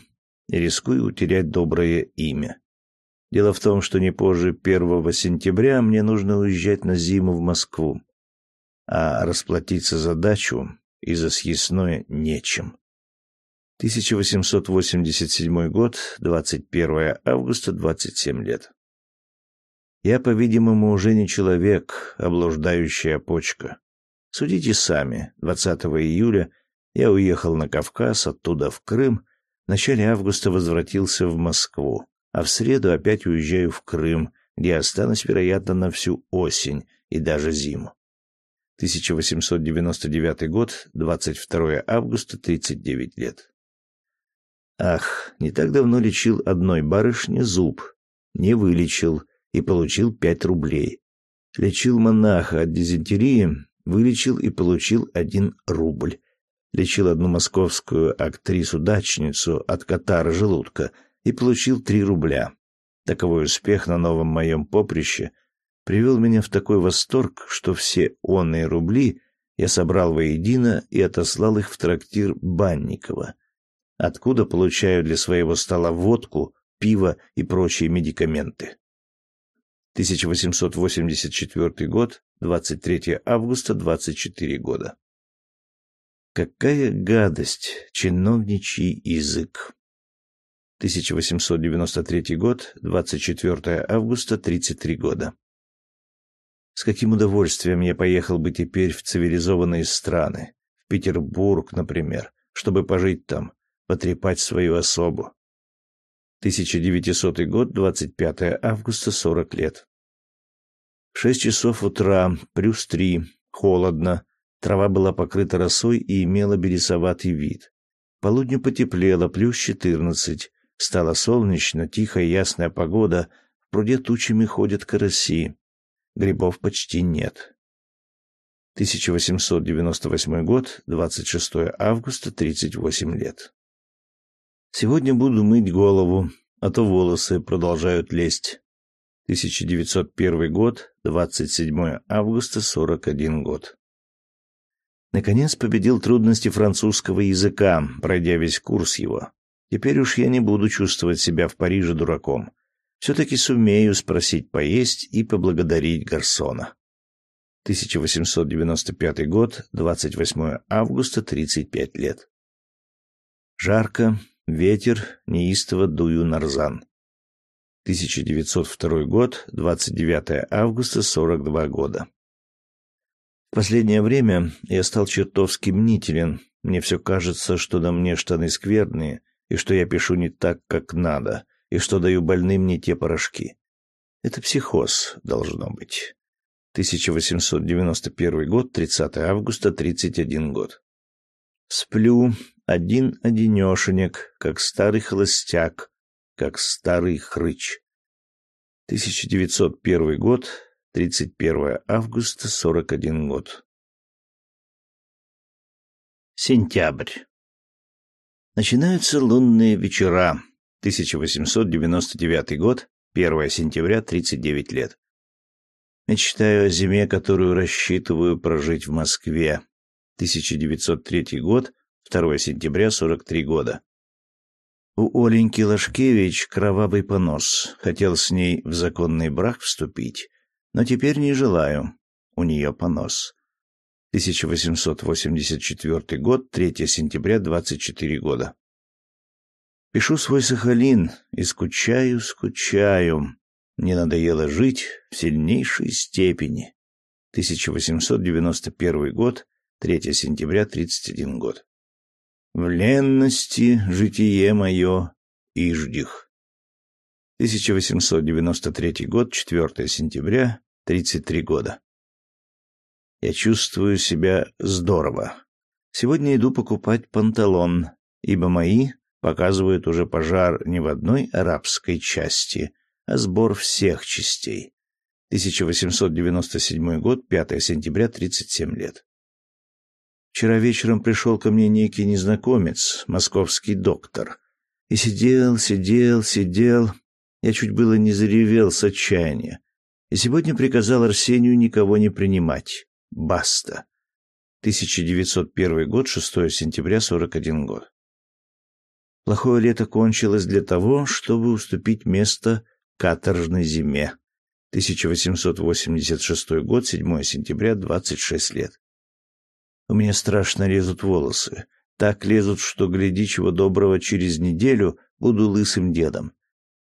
и рискую утерять доброе имя. Дело в том, что не позже 1 сентября мне нужно уезжать на зиму в Москву а расплатиться за дачу и за съестное нечем. 1887 год, 21 августа, 27 лет. Я, по-видимому, уже не человек, облуждающая почка. Судите сами. 20 июля я уехал на Кавказ, оттуда в Крым, в начале августа возвратился в Москву, а в среду опять уезжаю в Крым, где останусь, вероятно, на всю осень и даже зиму. 1899 год, 22 августа, 39 лет. Ах, не так давно лечил одной барышне зуб. Не вылечил и получил 5 рублей. Лечил монаха от дизентерии, вылечил и получил 1 рубль. Лечил одну московскую актрису-дачницу от катара желудка и получил 3 рубля. Таковой успех на новом моем поприще – привел меня в такой восторг, что все онные рубли я собрал воедино и отослал их в трактир Банникова, откуда получаю для своего стола водку, пиво и прочие медикаменты. 1884 год, 23 августа, 24 года. Какая гадость, чиновничий язык. 1893 год, 24 августа, 33 года. С каким удовольствием я поехал бы теперь в цивилизованные страны, в Петербург, например, чтобы пожить там, потрепать свою особу. 1900 год, 25 августа, 40 лет. Шесть часов утра, плюс три, холодно, трава была покрыта росой и имела белесоватый вид. Полудню потеплело, плюс четырнадцать, стало солнечно, тихая ясная погода, в пруде тучами ходят караси, Грибов почти нет. 1898 год, 26 августа, 38 лет. Сегодня буду мыть голову, а то волосы продолжают лезть. 1901 год, 27 августа, 41 год. Наконец победил трудности французского языка, пройдя весь курс его. Теперь уж я не буду чувствовать себя в Париже дураком все-таки сумею спросить поесть и поблагодарить гарсона. 1895 год, 28 августа, 35 лет. Жарко, ветер, неистово дую нарзан. 1902 год, 29 августа, 42 года. В последнее время я стал чертовски мнителен. Мне все кажется, что на мне штаны скверные и что я пишу не так, как надо — и что даю больным не те порошки. Это психоз, должно быть. 1891 год, 30 августа, 31 год. Сплю один-одинешенек, как старый холостяк, как старый хрыч. 1901 год, 31 августа, 41 год. Сентябрь. Начинаются лунные вечера, 1899 год, 1 сентября, 39 лет. Мечтаю о зиме, которую рассчитываю прожить в Москве. 1903 год, 2 сентября, 43 года. У Оленьки Лашкевич кровавый понос. Хотел с ней в законный брак вступить, но теперь не желаю. У нее понос. 1884 год, 3 сентября, 24 года. Пишу свой Сахалин и скучаю, скучаю. Мне надоело жить в сильнейшей степени. 1891 год, 3 сентября, 31 год. В ленности житие мое иждих. 1893 год, 4 сентября, 33 года. Я чувствую себя здорово. Сегодня иду покупать панталон, ибо мои показывает уже пожар не в одной арабской части, а сбор всех частей. 1897 год, 5 сентября, 37 лет. Вчера вечером пришел ко мне некий незнакомец, московский доктор. И сидел, сидел, сидел. Я чуть было не заревел с отчаяния. И сегодня приказал Арсению никого не принимать. Баста. 1901 год, 6 сентября, 41 год. Плохое лето кончилось для того, чтобы уступить место каторжной зиме. 1886 год, 7 сентября, 26 лет. У меня страшно лезут волосы. Так лезут, что, гляди, чего доброго, через неделю буду лысым дедом.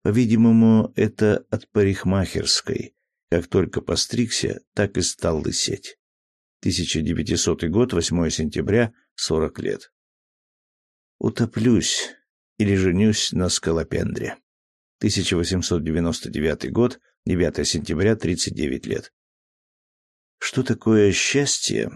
По-видимому, это от парикмахерской. Как только постригся, так и стал лысеть. 1900 год, 8 сентября, 40 лет. Утоплюсь или женюсь на скалопендре. 1899 год, 9 сентября, 39 лет. Что такое счастье?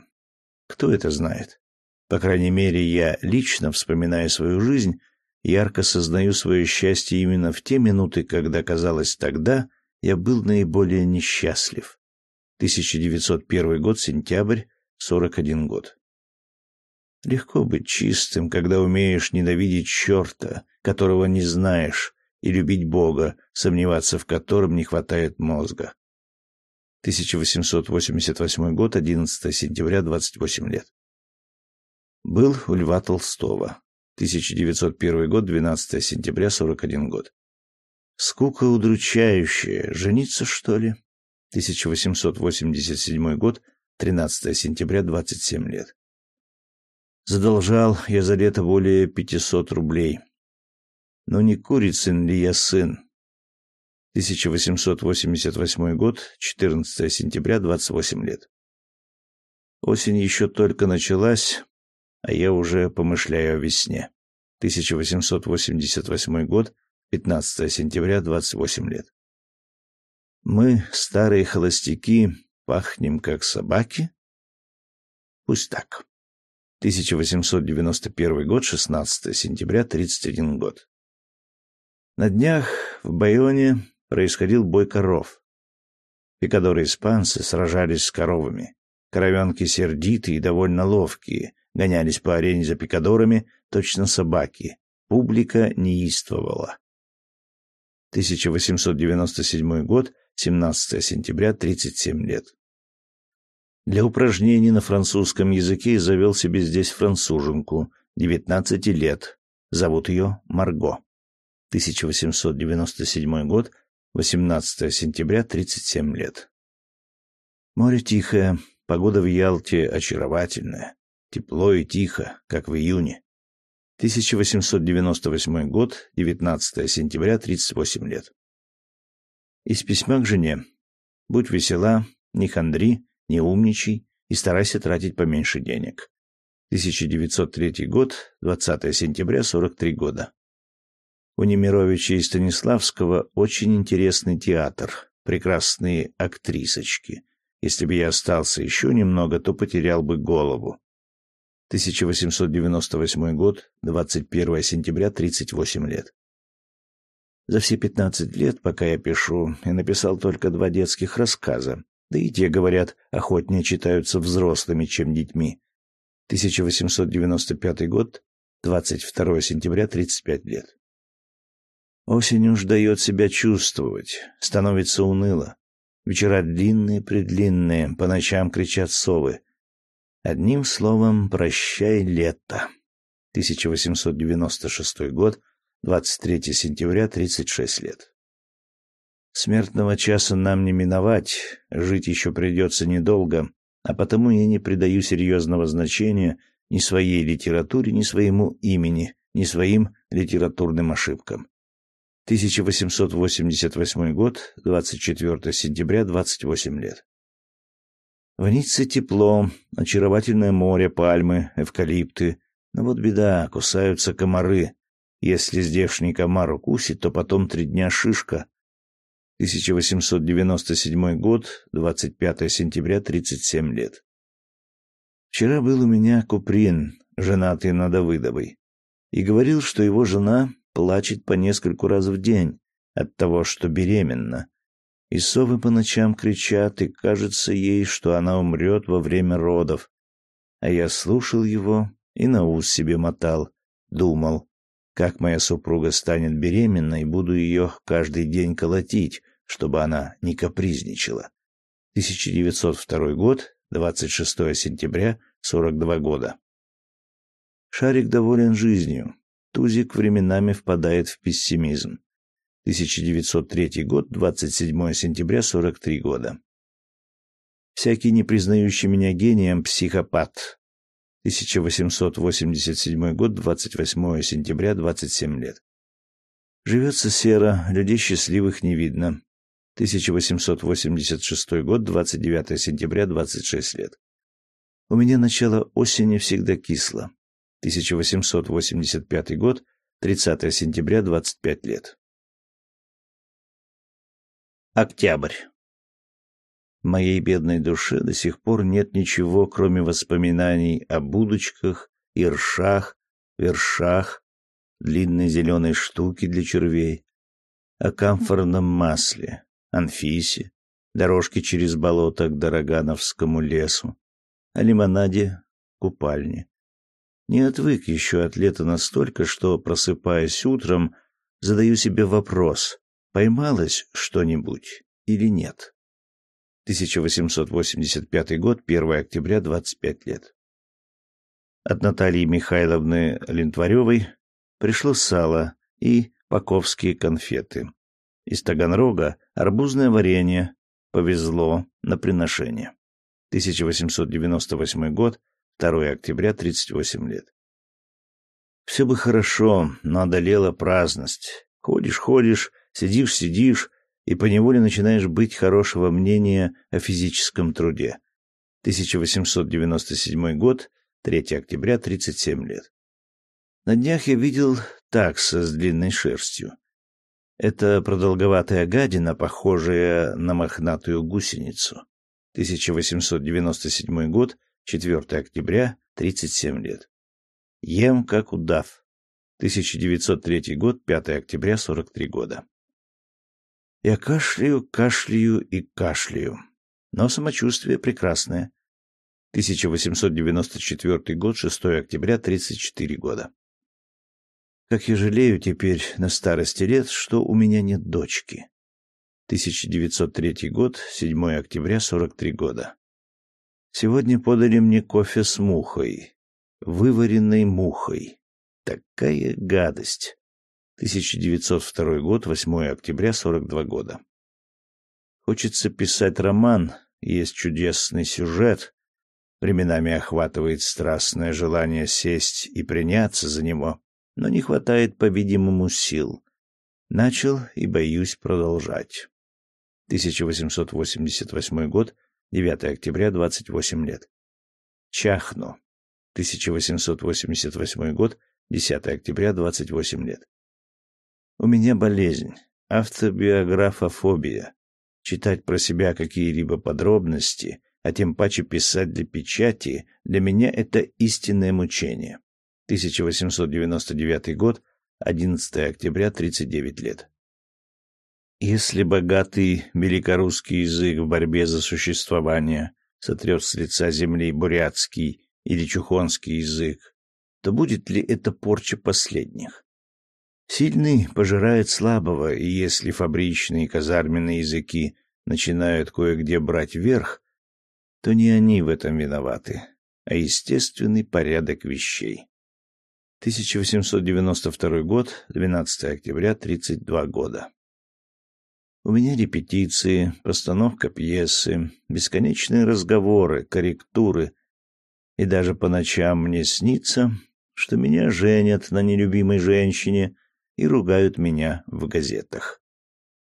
Кто это знает? По крайней мере, я лично, вспоминая свою жизнь, ярко сознаю свое счастье именно в те минуты, когда, казалось, тогда я был наиболее несчастлив. 1901 год, сентябрь, 41 год. Легко быть чистым, когда умеешь ненавидеть черта, которого не знаешь, и любить Бога, сомневаться в котором не хватает мозга. 1888 год, 11 сентября, 28 лет. Был у Льва Толстого. 1901 год, 12 сентября, 41 год. Скука удручающая. Жениться, что ли? 1887 год, 13 сентября, 27 лет. Задолжал я за лето более 500 рублей. Но не курицын ли я сын? 1888 год, 14 сентября, 28 лет. Осень еще только началась, а я уже помышляю о весне. 1888 год, 15 сентября, 28 лет. Мы, старые холостяки, пахнем как собаки? Пусть так. 1891 год, 16 сентября, 31 год. На днях в Байоне происходил бой коров. Пикадоры-испанцы сражались с коровами. Коровенки сердитые и довольно ловкие, гонялись по арене за пикадорами, точно собаки. Публика неистовала. 1897 год, 17 сентября, 37 лет. Для упражнений на французском языке завел себе здесь француженку, 19 лет. Зовут ее Марго. 1897 год, 18 сентября, 37 лет. Море тихое, погода в Ялте очаровательная, тепло и тихо, как в июне. 1898 год, 19 сентября, 38 лет. Из письма к жене. Будь весела, не хандри, не умничай и старайся тратить поменьше денег. 1903 год, 20 сентября, 43 года. У Немировича и Станиславского очень интересный театр, прекрасные актрисочки. Если бы я остался еще немного, то потерял бы голову. 1898 год, 21 сентября, 38 лет. За все 15 лет, пока я пишу, я написал только два детских рассказа. Да и те, говорят, охотнее читаются взрослыми, чем детьми. 1895 год, 22 сентября, 35 лет. Осень уж дает себя чувствовать, становится уныло. Вечера длинные-предлинные, по ночам кричат совы. Одним словом, прощай лето. 1896 год, 23 сентября, 36 лет. Смертного часа нам не миновать, жить еще придется недолго, а потому я не придаю серьезного значения ни своей литературе, ни своему имени, ни своим литературным ошибкам. 1888 год, 24 сентября, 28 лет. В Ницце тепло, очаровательное море, пальмы, эвкалипты. Но вот беда, кусаются комары. Если здешний комар укусит, то потом три дня шишка. 1897 год, 25 сентября, 37 лет. Вчера был у меня Куприн, женатый на Давыдовой, и говорил, что его жена плачет по нескольку раз в день от того, что беременна. И совы по ночам кричат, и кажется ей, что она умрет во время родов. А я слушал его и на ус себе мотал, думал, как моя супруга станет беременной, буду ее каждый день колотить, чтобы она не капризничала. 1902 год, 26 сентября, 42 года. Шарик доволен жизнью. Тузик временами впадает в пессимизм. 1903 год, 27 сентября, 43 года. Всякий не признающий меня гением психопат. 1887 год, 28 сентября, 27 лет. Живется серо, людей счастливых не видно. 1886 год, 29 сентября, 26 лет. У меня начало осени всегда кисло. 1885 год, 30 сентября, 25 лет. Октябрь. Моей бедной душе до сих пор нет ничего, кроме воспоминаний о будочках, иршах, вершах, длинной зеленой штуке для червей, о камфорном масле, Анфисе, дорожке через болото к Дорогановскому лесу, о лимонаде, купальне. Не отвык еще от лета настолько, что, просыпаясь утром, задаю себе вопрос, поймалось что-нибудь или нет. 1885 год, 1 октября, 25 лет. От Натальи Михайловны Лентваревой пришло сало и паковские конфеты. Из Таганрога арбузное варенье. Повезло на приношение. 1898 год, 2 октября, 38 лет. Все бы хорошо, но одолела праздность. Ходишь, ходишь, сидишь, сидишь, и поневоле начинаешь быть хорошего мнения о физическом труде. 1897 год, 3 октября, 37 лет. На днях я видел такса с длинной шерстью. Это продолговатая гадина, похожая на мохнатую гусеницу. 1897 год, 4 октября, 37 лет. Ем как удав. 1903 год, 5 октября, 43 года. Я кашляю, кашляю и кашляю. Но самочувствие прекрасное. 1894 год, 6 октября, 34 года. Как я жалею теперь на старости лет, что у меня нет дочки. 1903 год, 7 октября, 43 года. Сегодня подали мне кофе с мухой, вываренной мухой. Такая гадость. 1902 год, 8 октября, 42 года. Хочется писать роман, есть чудесный сюжет. Временами охватывает страстное желание сесть и приняться за него, но не хватает, по-видимому, сил. Начал и боюсь продолжать. 1888 год, 9 октября, 28 лет. Чахну. 1888 год, 10 октября, 28 лет. У меня болезнь, автобиографофобия. Читать про себя какие-либо подробности, а тем паче писать для печати, для меня это истинное мучение. 1899 год, 11 октября, 39 лет. Если богатый великорусский язык в борьбе за существование сотрет с лица земли бурятский или чухонский язык, то будет ли это порча последних? Сильный пожирает слабого, и если фабричные и казарменные языки начинают кое-где брать верх, то не они в этом виноваты, а естественный порядок вещей. 1892 год, 12 октября, 32 года. У меня репетиции, постановка пьесы, бесконечные разговоры, корректуры. И даже по ночам мне снится, что меня женят на нелюбимой женщине и ругают меня в газетах.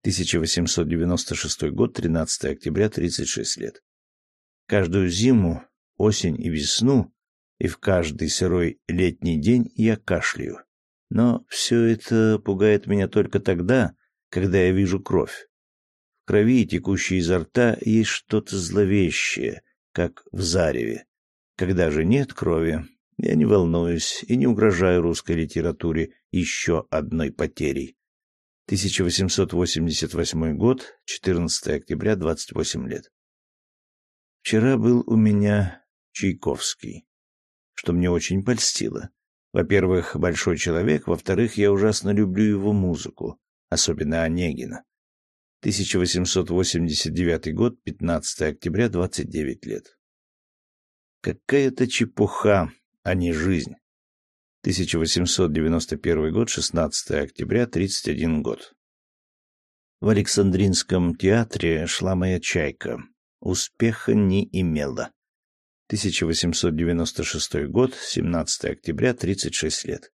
1896 год, 13 октября, 36 лет. Каждую зиму, осень и весну, и в каждый сырой летний день я кашляю. Но все это пугает меня только тогда, когда я вижу кровь крови, текущей изо рта, есть что-то зловещее, как в зареве. Когда же нет крови, я не волнуюсь и не угрожаю русской литературе еще одной потерей. 1888 год, 14 октября, 28 лет. Вчера был у меня Чайковский. что мне очень польстило. Во-первых, большой человек, во-вторых, я ужасно люблю его музыку, особенно Онегина. 1889 год, 15 октября, 29 лет. Какая-то чепуха, а не жизнь. 1891 год, 16 октября, 31 год. В Александринском театре шла моя чайка. Успеха не имела. 1896 год, 17 октября, 36 лет.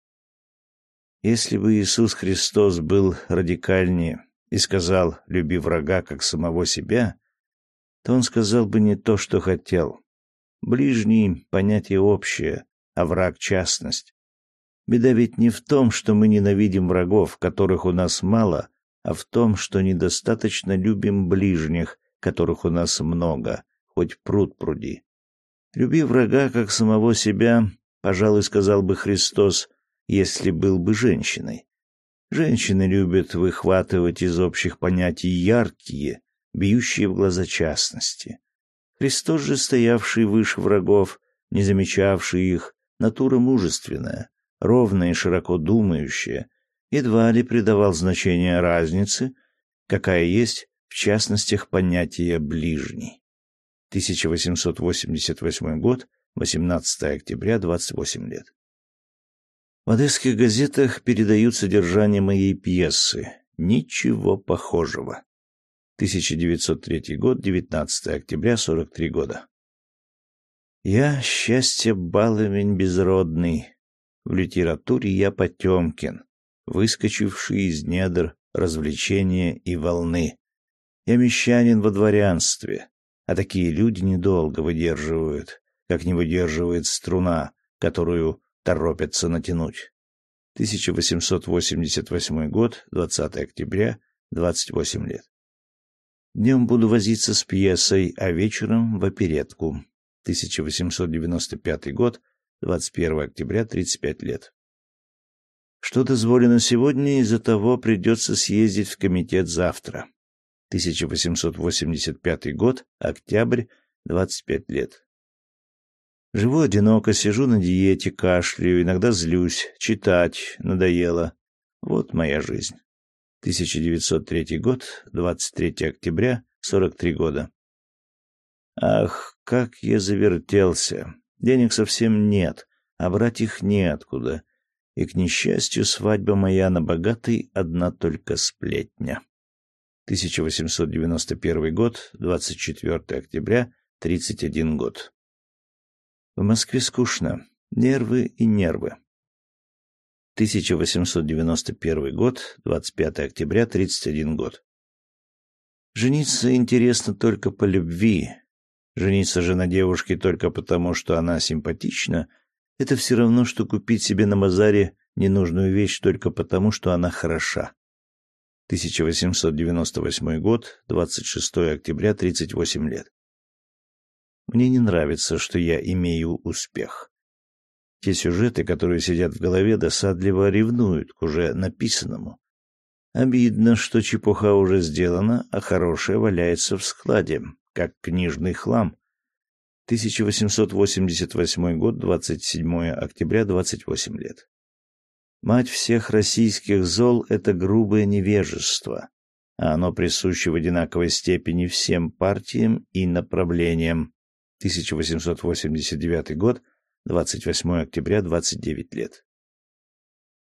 Если бы Иисус Христос был радикальнее и сказал «люби врага, как самого себя», то он сказал бы не то, что хотел. Ближний — понятие общее, а враг — частность. Беда ведь не в том, что мы ненавидим врагов, которых у нас мало, а в том, что недостаточно любим ближних, которых у нас много, хоть пруд пруди. Люби врага, как самого себя, пожалуй, сказал бы Христос, если был бы женщиной. Женщины любят выхватывать из общих понятий яркие, бьющие в глаза частности. Христос же, стоявший выше врагов, не замечавший их, натура мужественная, ровная и широко думающая, едва ли придавал значение разнице, какая есть в частностях понятия «ближний». 1888 год, 18 октября, 28 лет. В одесских газетах передают содержание моей пьесы. Ничего похожего. 1903 год, 19 октября, 43 года. Я счастье баловень безродный. В литературе я Потемкин, выскочивший из недр развлечения и волны. Я мещанин во дворянстве, а такие люди недолго выдерживают, как не выдерживает струна, которую торопятся натянуть. 1888 год, 20 октября, 28 лет. Днем буду возиться с пьесой, а вечером в оперетку. 1895 год, 21 октября, 35 лет. Что дозволено сегодня, из-за того придется съездить в комитет завтра. 1885 год, октябрь, 25 лет. Живу одиноко, сижу на диете, кашляю, иногда злюсь, читать надоело. Вот моя жизнь. 1903 год, 23 октября, 43 года. Ах, как я завертелся. Денег совсем нет, а брать их неоткуда. И, к несчастью, свадьба моя на богатой одна только сплетня. 1891 год, 24 октября, 31 год. В Москве скучно. Нервы и нервы. 1891 год, 25 октября, 31 год. Жениться интересно только по любви. Жениться же на девушке только потому, что она симпатична, это все равно, что купить себе на базаре ненужную вещь только потому, что она хороша. 1898 год, 26 октября, 38 лет. Мне не нравится, что я имею успех. Те сюжеты, которые сидят в голове, досадливо ревнуют к уже написанному. Обидно, что чепуха уже сделана, а хорошее валяется в складе, как книжный хлам. 1888 год, 27 октября, 28 лет. Мать всех российских зол — это грубое невежество, а оно присуще в одинаковой степени всем партиям и направлениям. 1889 год, 28 октября, 29 лет.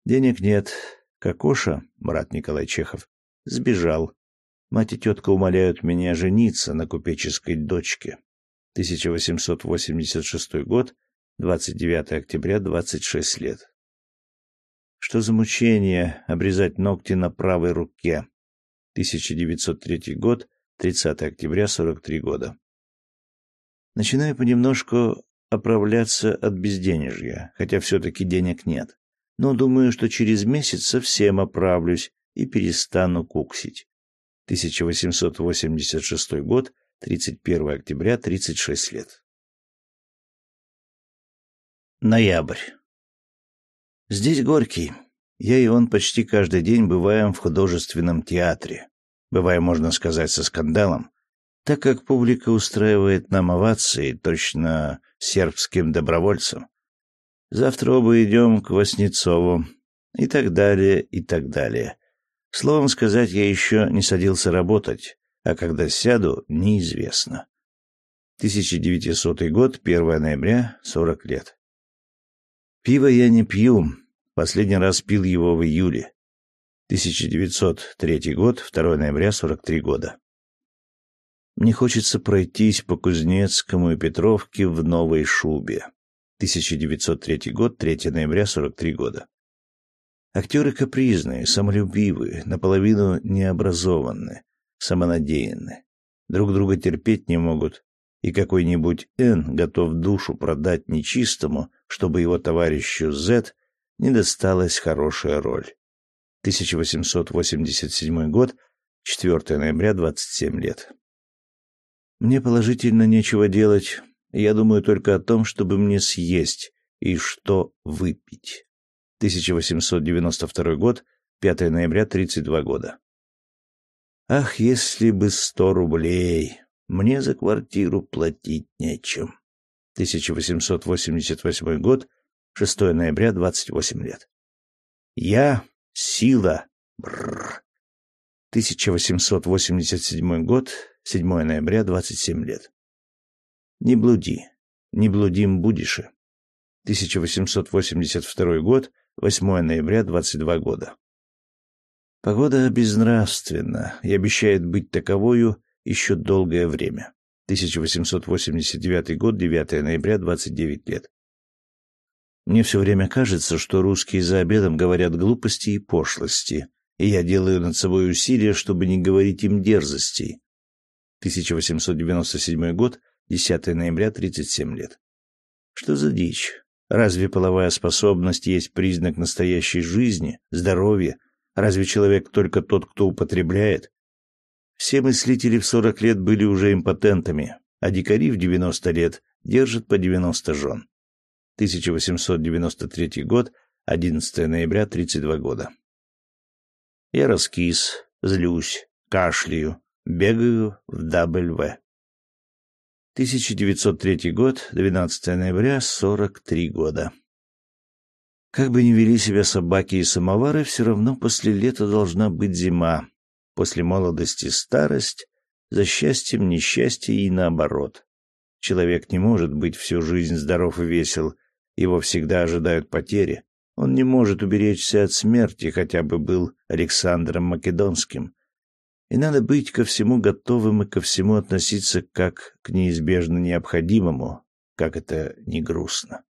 Денег нет. Кокоша, брат Николай Чехов, сбежал. Мать и тетка умоляют меня жениться на купеческой дочке. 1886 год, 29 октября, 26 лет. Что за мучение обрезать ногти на правой руке? 1903 год, 30 октября, 43 года. Начинаю понемножку оправляться от безденежья, хотя все-таки денег нет. Но думаю, что через месяц совсем оправлюсь и перестану куксить. 1886 год, 31 октября, 36 лет. Ноябрь. Здесь Горький. Я и он почти каждый день бываем в художественном театре. Бываем, можно сказать, со скандалом, так как публика устраивает нам овации точно сербским добровольцам. Завтра оба идем к Васнецову. И так далее, и так далее. Словом сказать, я еще не садился работать, а когда сяду, неизвестно. 1900 год, 1 ноября, 40 лет. Пиво я не пью. Последний раз пил его в июле. 1903 год, 2 ноября, 43 года. Мне хочется пройтись по Кузнецкому и Петровке в новой шубе. 1903 год, 3 ноября, 43 года. Актеры капризные, самолюбивые, наполовину необразованные, самонадеянны. Друг друга терпеть не могут, и какой-нибудь Н готов душу продать нечистому, чтобы его товарищу З не досталась хорошая роль. 1887 год, 4 ноября, 27 лет. Мне положительно нечего делать. Я думаю только о том, чтобы мне съесть и что выпить. 1892 год, 5 ноября, 32 года. Ах, если бы сто рублей! Мне за квартиру платить нечем. 1888 год, 6 ноября, 28 лет. Я — сила. Бррр. 1887 год, 7 ноября, 27 лет. Не блуди, не блудим будешь. 1882 год, 8 ноября, 22 года. Погода безнравственна и обещает быть таковою еще долгое время. 1889 год, 9 ноября, 29 лет. Мне все время кажется, что русские за обедом говорят глупости и пошлости, и я делаю над собой усилия, чтобы не говорить им дерзостей. 1897 год, 10 ноября, 37 лет. Что за дичь? Разве половая способность есть признак настоящей жизни, здоровья? Разве человек только тот, кто употребляет? Все мыслители в 40 лет были уже импотентами, а дикари в 90 лет держат по 90 жен. 1893 год, 11 ноября, 32 года. Я раскис, злюсь, кашляю, бегаю в W. 1903 год, 12 ноября, 43 года. Как бы ни вели себя собаки и самовары, все равно после лета должна быть зима, после молодости старость, за счастьем несчастье и наоборот. Человек не может быть всю жизнь здоров и весел, его всегда ожидают потери, он не может уберечься от смерти, хотя бы был Александром Македонским. И надо быть ко всему готовым и ко всему относиться как к неизбежно необходимому, как это не грустно.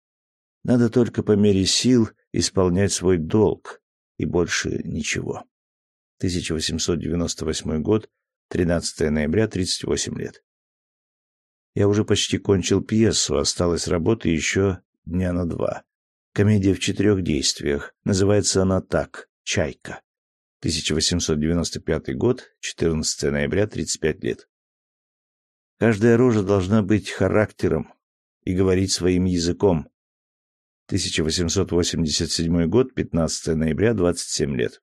Надо только по мере сил исполнять свой долг, и больше ничего. 1898 год, 13 ноября, 38 лет. Я уже почти кончил пьесу, осталось работы еще дня на два. Комедия в четырех действиях. Называется она так «Чайка». 1895 год, 14 ноября, 35 лет. Каждая рожа должна быть характером и говорить своим языком. 1887 год, 15 ноября, 27 лет.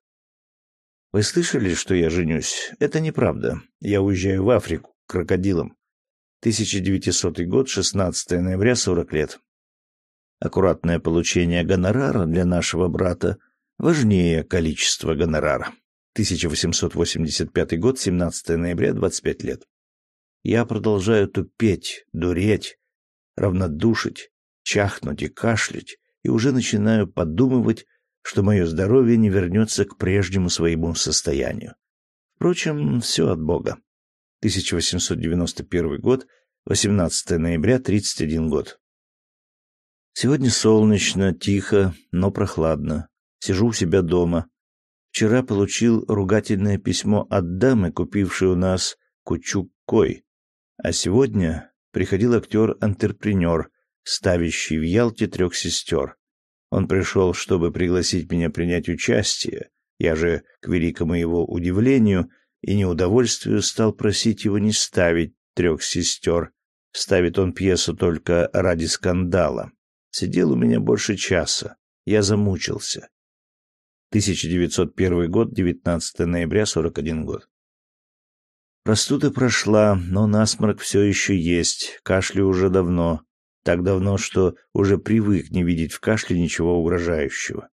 Вы слышали, что я женюсь? Это неправда. Я уезжаю в Африку крокодилом. 1900 год, 16 ноября, 40 лет. Аккуратное получение гонорара для нашего брата важнее количества гонорара. 1885 год, 17 ноября, 25 лет. Я продолжаю тупеть, дуреть, равнодушить, чахнуть и кашлять, и уже начинаю подумывать, что мое здоровье не вернется к прежнему своему состоянию. Впрочем, все от Бога. 1891 год, 18 ноября, 31 год. Сегодня солнечно, тихо, но прохладно. Сижу у себя дома. Вчера получил ругательное письмо от дамы, купившей у нас кучук-кой. А сегодня приходил актер-антрепренер, ставящий в Ялте трех сестер. Он пришел, чтобы пригласить меня принять участие. Я же, к великому его удивлению и неудовольствию, стал просить его не ставить трех сестер. Ставит он пьесу только ради скандала. Сидел у меня больше часа. Я замучился. 1901 год, 19 ноября, 41 год. Простуда прошла, но насморк все еще есть, кашлю уже давно. так давно, что уже привык не видеть в кашле ничего угрожающего.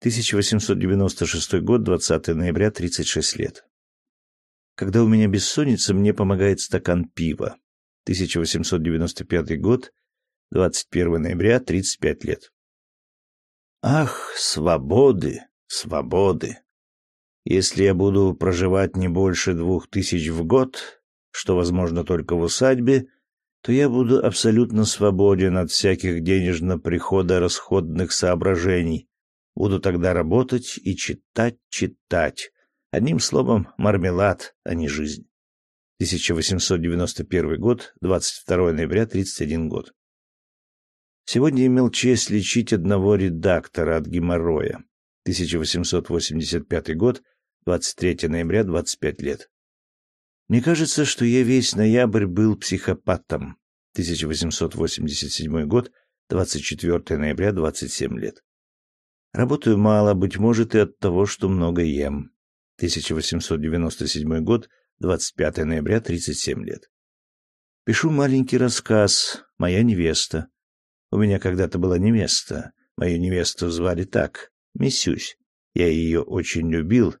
1896 год, 20 ноября, 36 лет. Когда у меня бессонница, мне помогает стакан пива. 1895 год, 21 ноября, 35 лет. Ах, свободы, свободы! Если я буду проживать не больше двух тысяч в год, что возможно только в усадьбе, то я буду абсолютно свободен от всяких денежно-приходо-расходных соображений. Буду тогда работать и читать, читать. Одним словом, мармелад, а не жизнь. 1891 год, 22 ноября, 31 год. Сегодня имел честь лечить одного редактора от геморроя. 1885 год, 23 ноября, 25 лет. Мне кажется, что я весь ноябрь был психопатом. 1887 год, 24 ноября, 27 лет. Работаю мало, быть может, и от того, что много ем. 1897 год, 25 ноября, 37 лет. Пишу маленький рассказ «Моя невеста». У меня когда-то была невеста. Мою невесту звали так — Миссюсь. Я ее очень любил.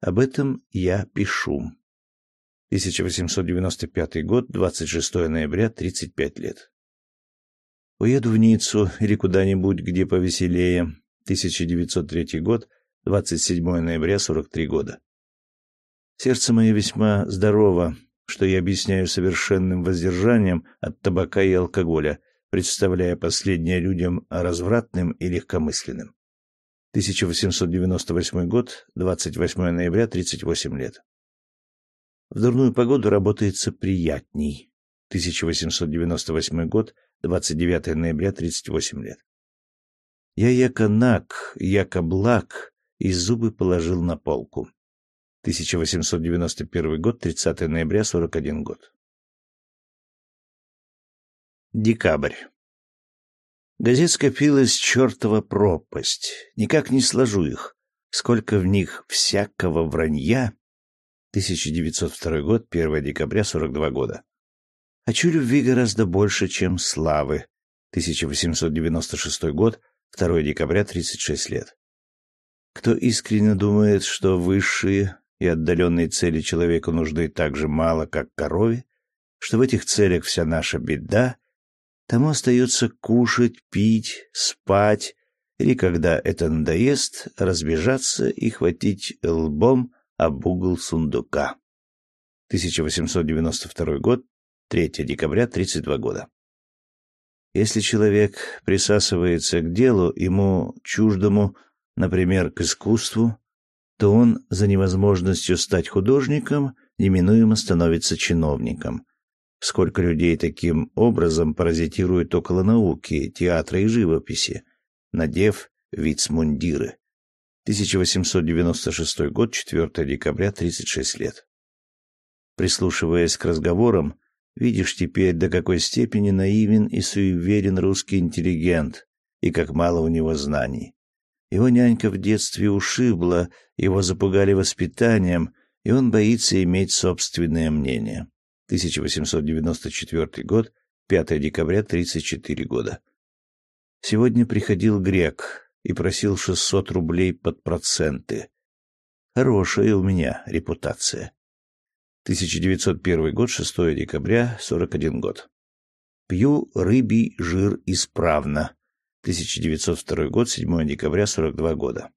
Об этом я пишу. 1895 год, 26 ноября, 35 лет. Уеду в Ниццу или куда-нибудь, где повеселее. 1903 год, 27 ноября, 43 года. Сердце мое весьма здорово, что я объясняю совершенным воздержанием от табака и алкоголя, представляя последнее людям развратным и легкомысленным. 1898 год, 28 ноября, 38 лет. В дурную погоду работается приятней. 1898 год, 29 ноября, 38 лет. Я яко наг, яко благ, и зубы положил на полку. 1891 год, 30 ноября, 41 год. Декабрь. Газет скопилась чертова пропасть. Никак не сложу их. Сколько в них всякого вранья 1902 год, 1 декабря, 42 года. Хочу любви гораздо больше, чем славы. 1896 год, 2 декабря, 36 лет. Кто искренне думает, что высшие и отдаленные цели человеку нужны так же мало, как корове, что в этих целях вся наша беда, тому остается кушать, пить, спать, или, когда это надоест, разбежаться и хватить лбом об угол сундука. 1892 год, 3 декабря, 32 года. Если человек присасывается к делу, ему чуждому, например, к искусству, то он за невозможностью стать художником неминуемо становится чиновником. Сколько людей таким образом паразитируют около науки, театра и живописи, надев вицмундиры. 1896 год, 4 декабря, 36 лет. Прислушиваясь к разговорам, видишь теперь, до какой степени наивен и суеверен русский интеллигент, и как мало у него знаний. Его нянька в детстве ушибла, его запугали воспитанием, и он боится иметь собственное мнение. 1894 год, 5 декабря, 34 года. Сегодня приходил грек, и просил 600 рублей под проценты. Хорошая у меня репутация. 1901 год, 6 декабря, 41 год. Пью рыбий жир исправно. 1902 год, 7 декабря, 42 года.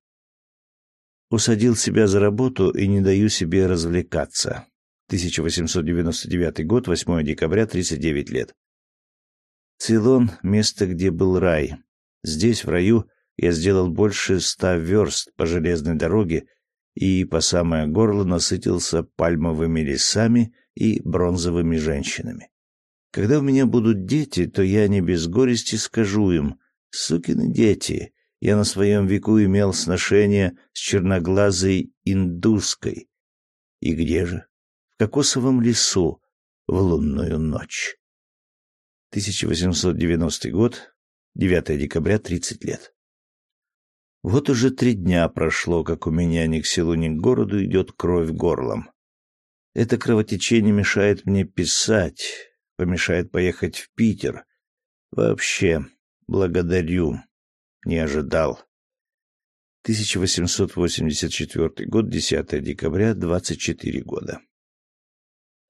Усадил себя за работу и не даю себе развлекаться. 1899 год, 8 декабря, 39 лет. Цейлон — место, где был рай. Здесь, в раю, я сделал больше ста верст по железной дороге и по самое горло насытился пальмовыми лесами и бронзовыми женщинами. Когда у меня будут дети, то я не без горести скажу им, сукины дети, я на своем веку имел сношение с черноглазой индуской. И где же? Кокосовом лесу в лунную ночь. 1890 год, 9 декабря, 30 лет. Вот уже три дня прошло, как у меня ни к селу, ни к городу идет кровь горлом. Это кровотечение мешает мне писать, помешает поехать в Питер. Вообще, благодарю. Не ожидал. 1884 год, 10 декабря, 24 года.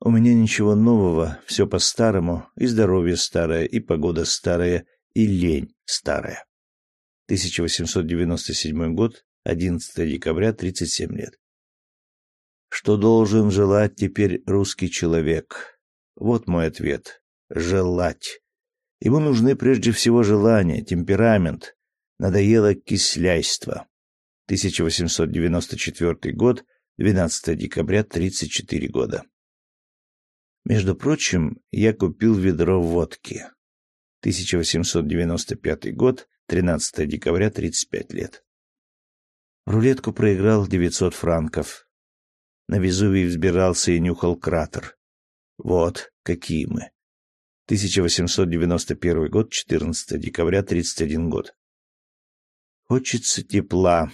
У меня ничего нового, все по-старому, и здоровье старое, и погода старая, и лень старая. 1897 год, 11 декабря, 37 лет. Что должен желать теперь русский человек? Вот мой ответ. Желать. Ему нужны прежде всего желания, темперамент. Надоело кисляйство. 1894 год, 12 декабря, 34 года. Между прочим, я купил ведро водки. 1895 год, 13 декабря, 35 лет. рулетку проиграл 900 франков. На Везувий взбирался и нюхал кратер. Вот какие мы. 1891 год, 14 декабря, 31 год. Хочется тепла.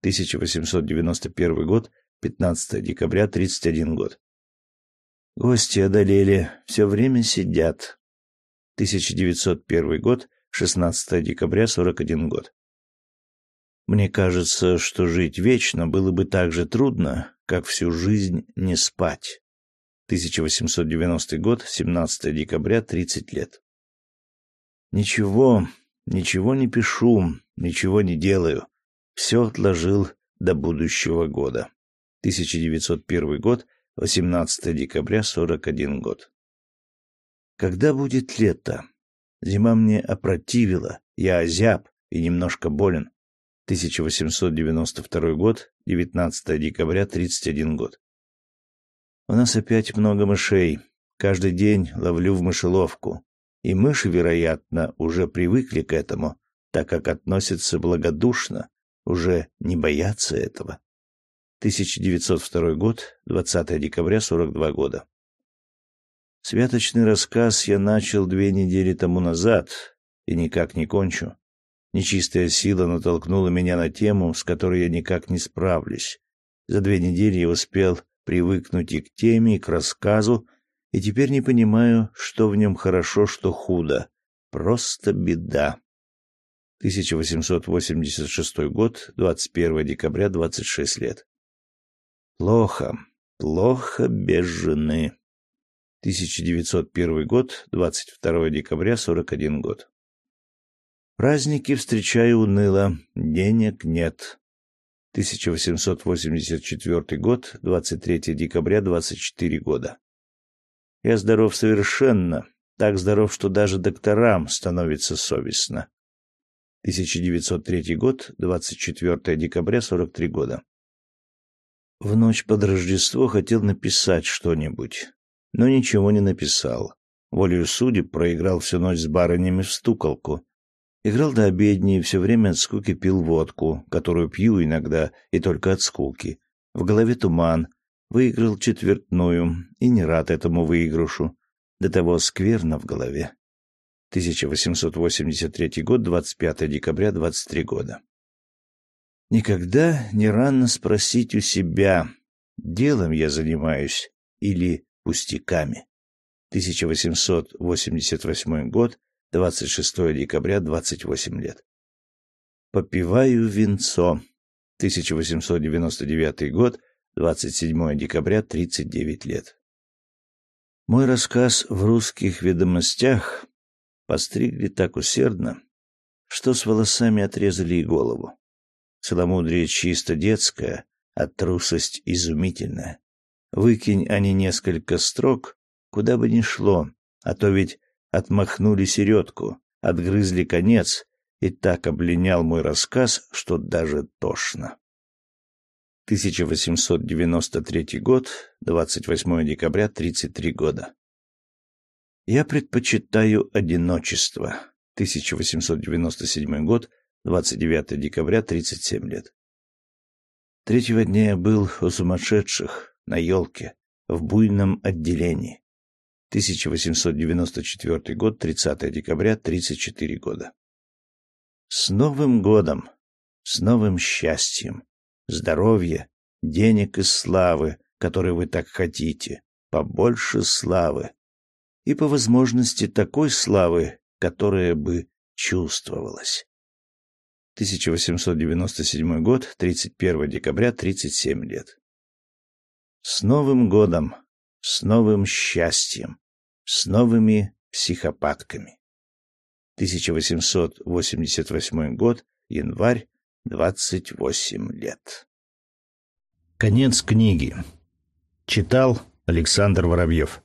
1891 год, 15 декабря, 31 год. Гости одолели, все время сидят. 1901 год, 16 декабря, 41 год. Мне кажется, что жить вечно было бы так же трудно, как всю жизнь не спать. 1890 год, 17 декабря, 30 лет. Ничего, ничего не пишу, ничего не делаю. Все отложил до будущего года. 1901 год, 18 декабря, 41 год. Когда будет лето? Зима мне опротивила, я озяб и немножко болен. 1892 год, 19 декабря, 31 год. У нас опять много мышей. Каждый день ловлю в мышеловку. И мыши, вероятно, уже привыкли к этому, так как относятся благодушно, уже не боятся этого. 1902 год, 20 декабря, 42 года. Святочный рассказ я начал две недели тому назад и никак не кончу. Нечистая сила натолкнула меня на тему, с которой я никак не справлюсь. За две недели я успел привыкнуть и к теме, и к рассказу, и теперь не понимаю, что в нем хорошо, что худо. Просто беда. 1886 год, 21 декабря, 26 лет. Плохо, плохо без жены. 1901 год, 22 декабря, 41 год. Праздники встречаю уныло, денег нет. 1884 год, 23 декабря, 24 года. Я здоров совершенно, так здоров, что даже докторам становится совестно. 1903 год, 24 декабря, 43 года. В ночь под Рождество хотел написать что-нибудь, но ничего не написал. Волею судеб проиграл всю ночь с барынями в стуколку. Играл до обедни и все время от скуки пил водку, которую пью иногда и только от скуки. В голове туман. Выиграл четвертную и не рад этому выигрышу. До того скверно в голове. 1883 год, 25 декабря, 23 года. Никогда не рано спросить у себя, делом я занимаюсь или пустяками. 1888 год, 26 декабря, 28 лет. Попиваю винцо. 1899 год, 27 декабря, 39 лет. Мой рассказ в русских ведомостях постригли так усердно, что с волосами отрезали и голову. Целомудрие чисто детское, а трусость изумительная. Выкинь они несколько строк, куда бы ни шло, а то ведь отмахнули середку, отгрызли конец, и так облинял мой рассказ, что даже тошно. 1893 год, 28 декабря, 33 года. Я предпочитаю одиночество. 1897 год, 29 декабря, 37 лет. Третьего дня я был у сумасшедших на елке в буйном отделении. 1894 год, 30 декабря, 34 года. С Новым годом, с новым счастьем, здоровья, денег и славы, которые вы так хотите, побольше славы. И по возможности такой славы, которое бы чувствовалось. 1897 год, 31 декабря, 37 лет. С Новым годом, с новым счастьем, с новыми психопатками. 1888 год, январь, 28 лет. Конец книги. Читал Александр Воробьев.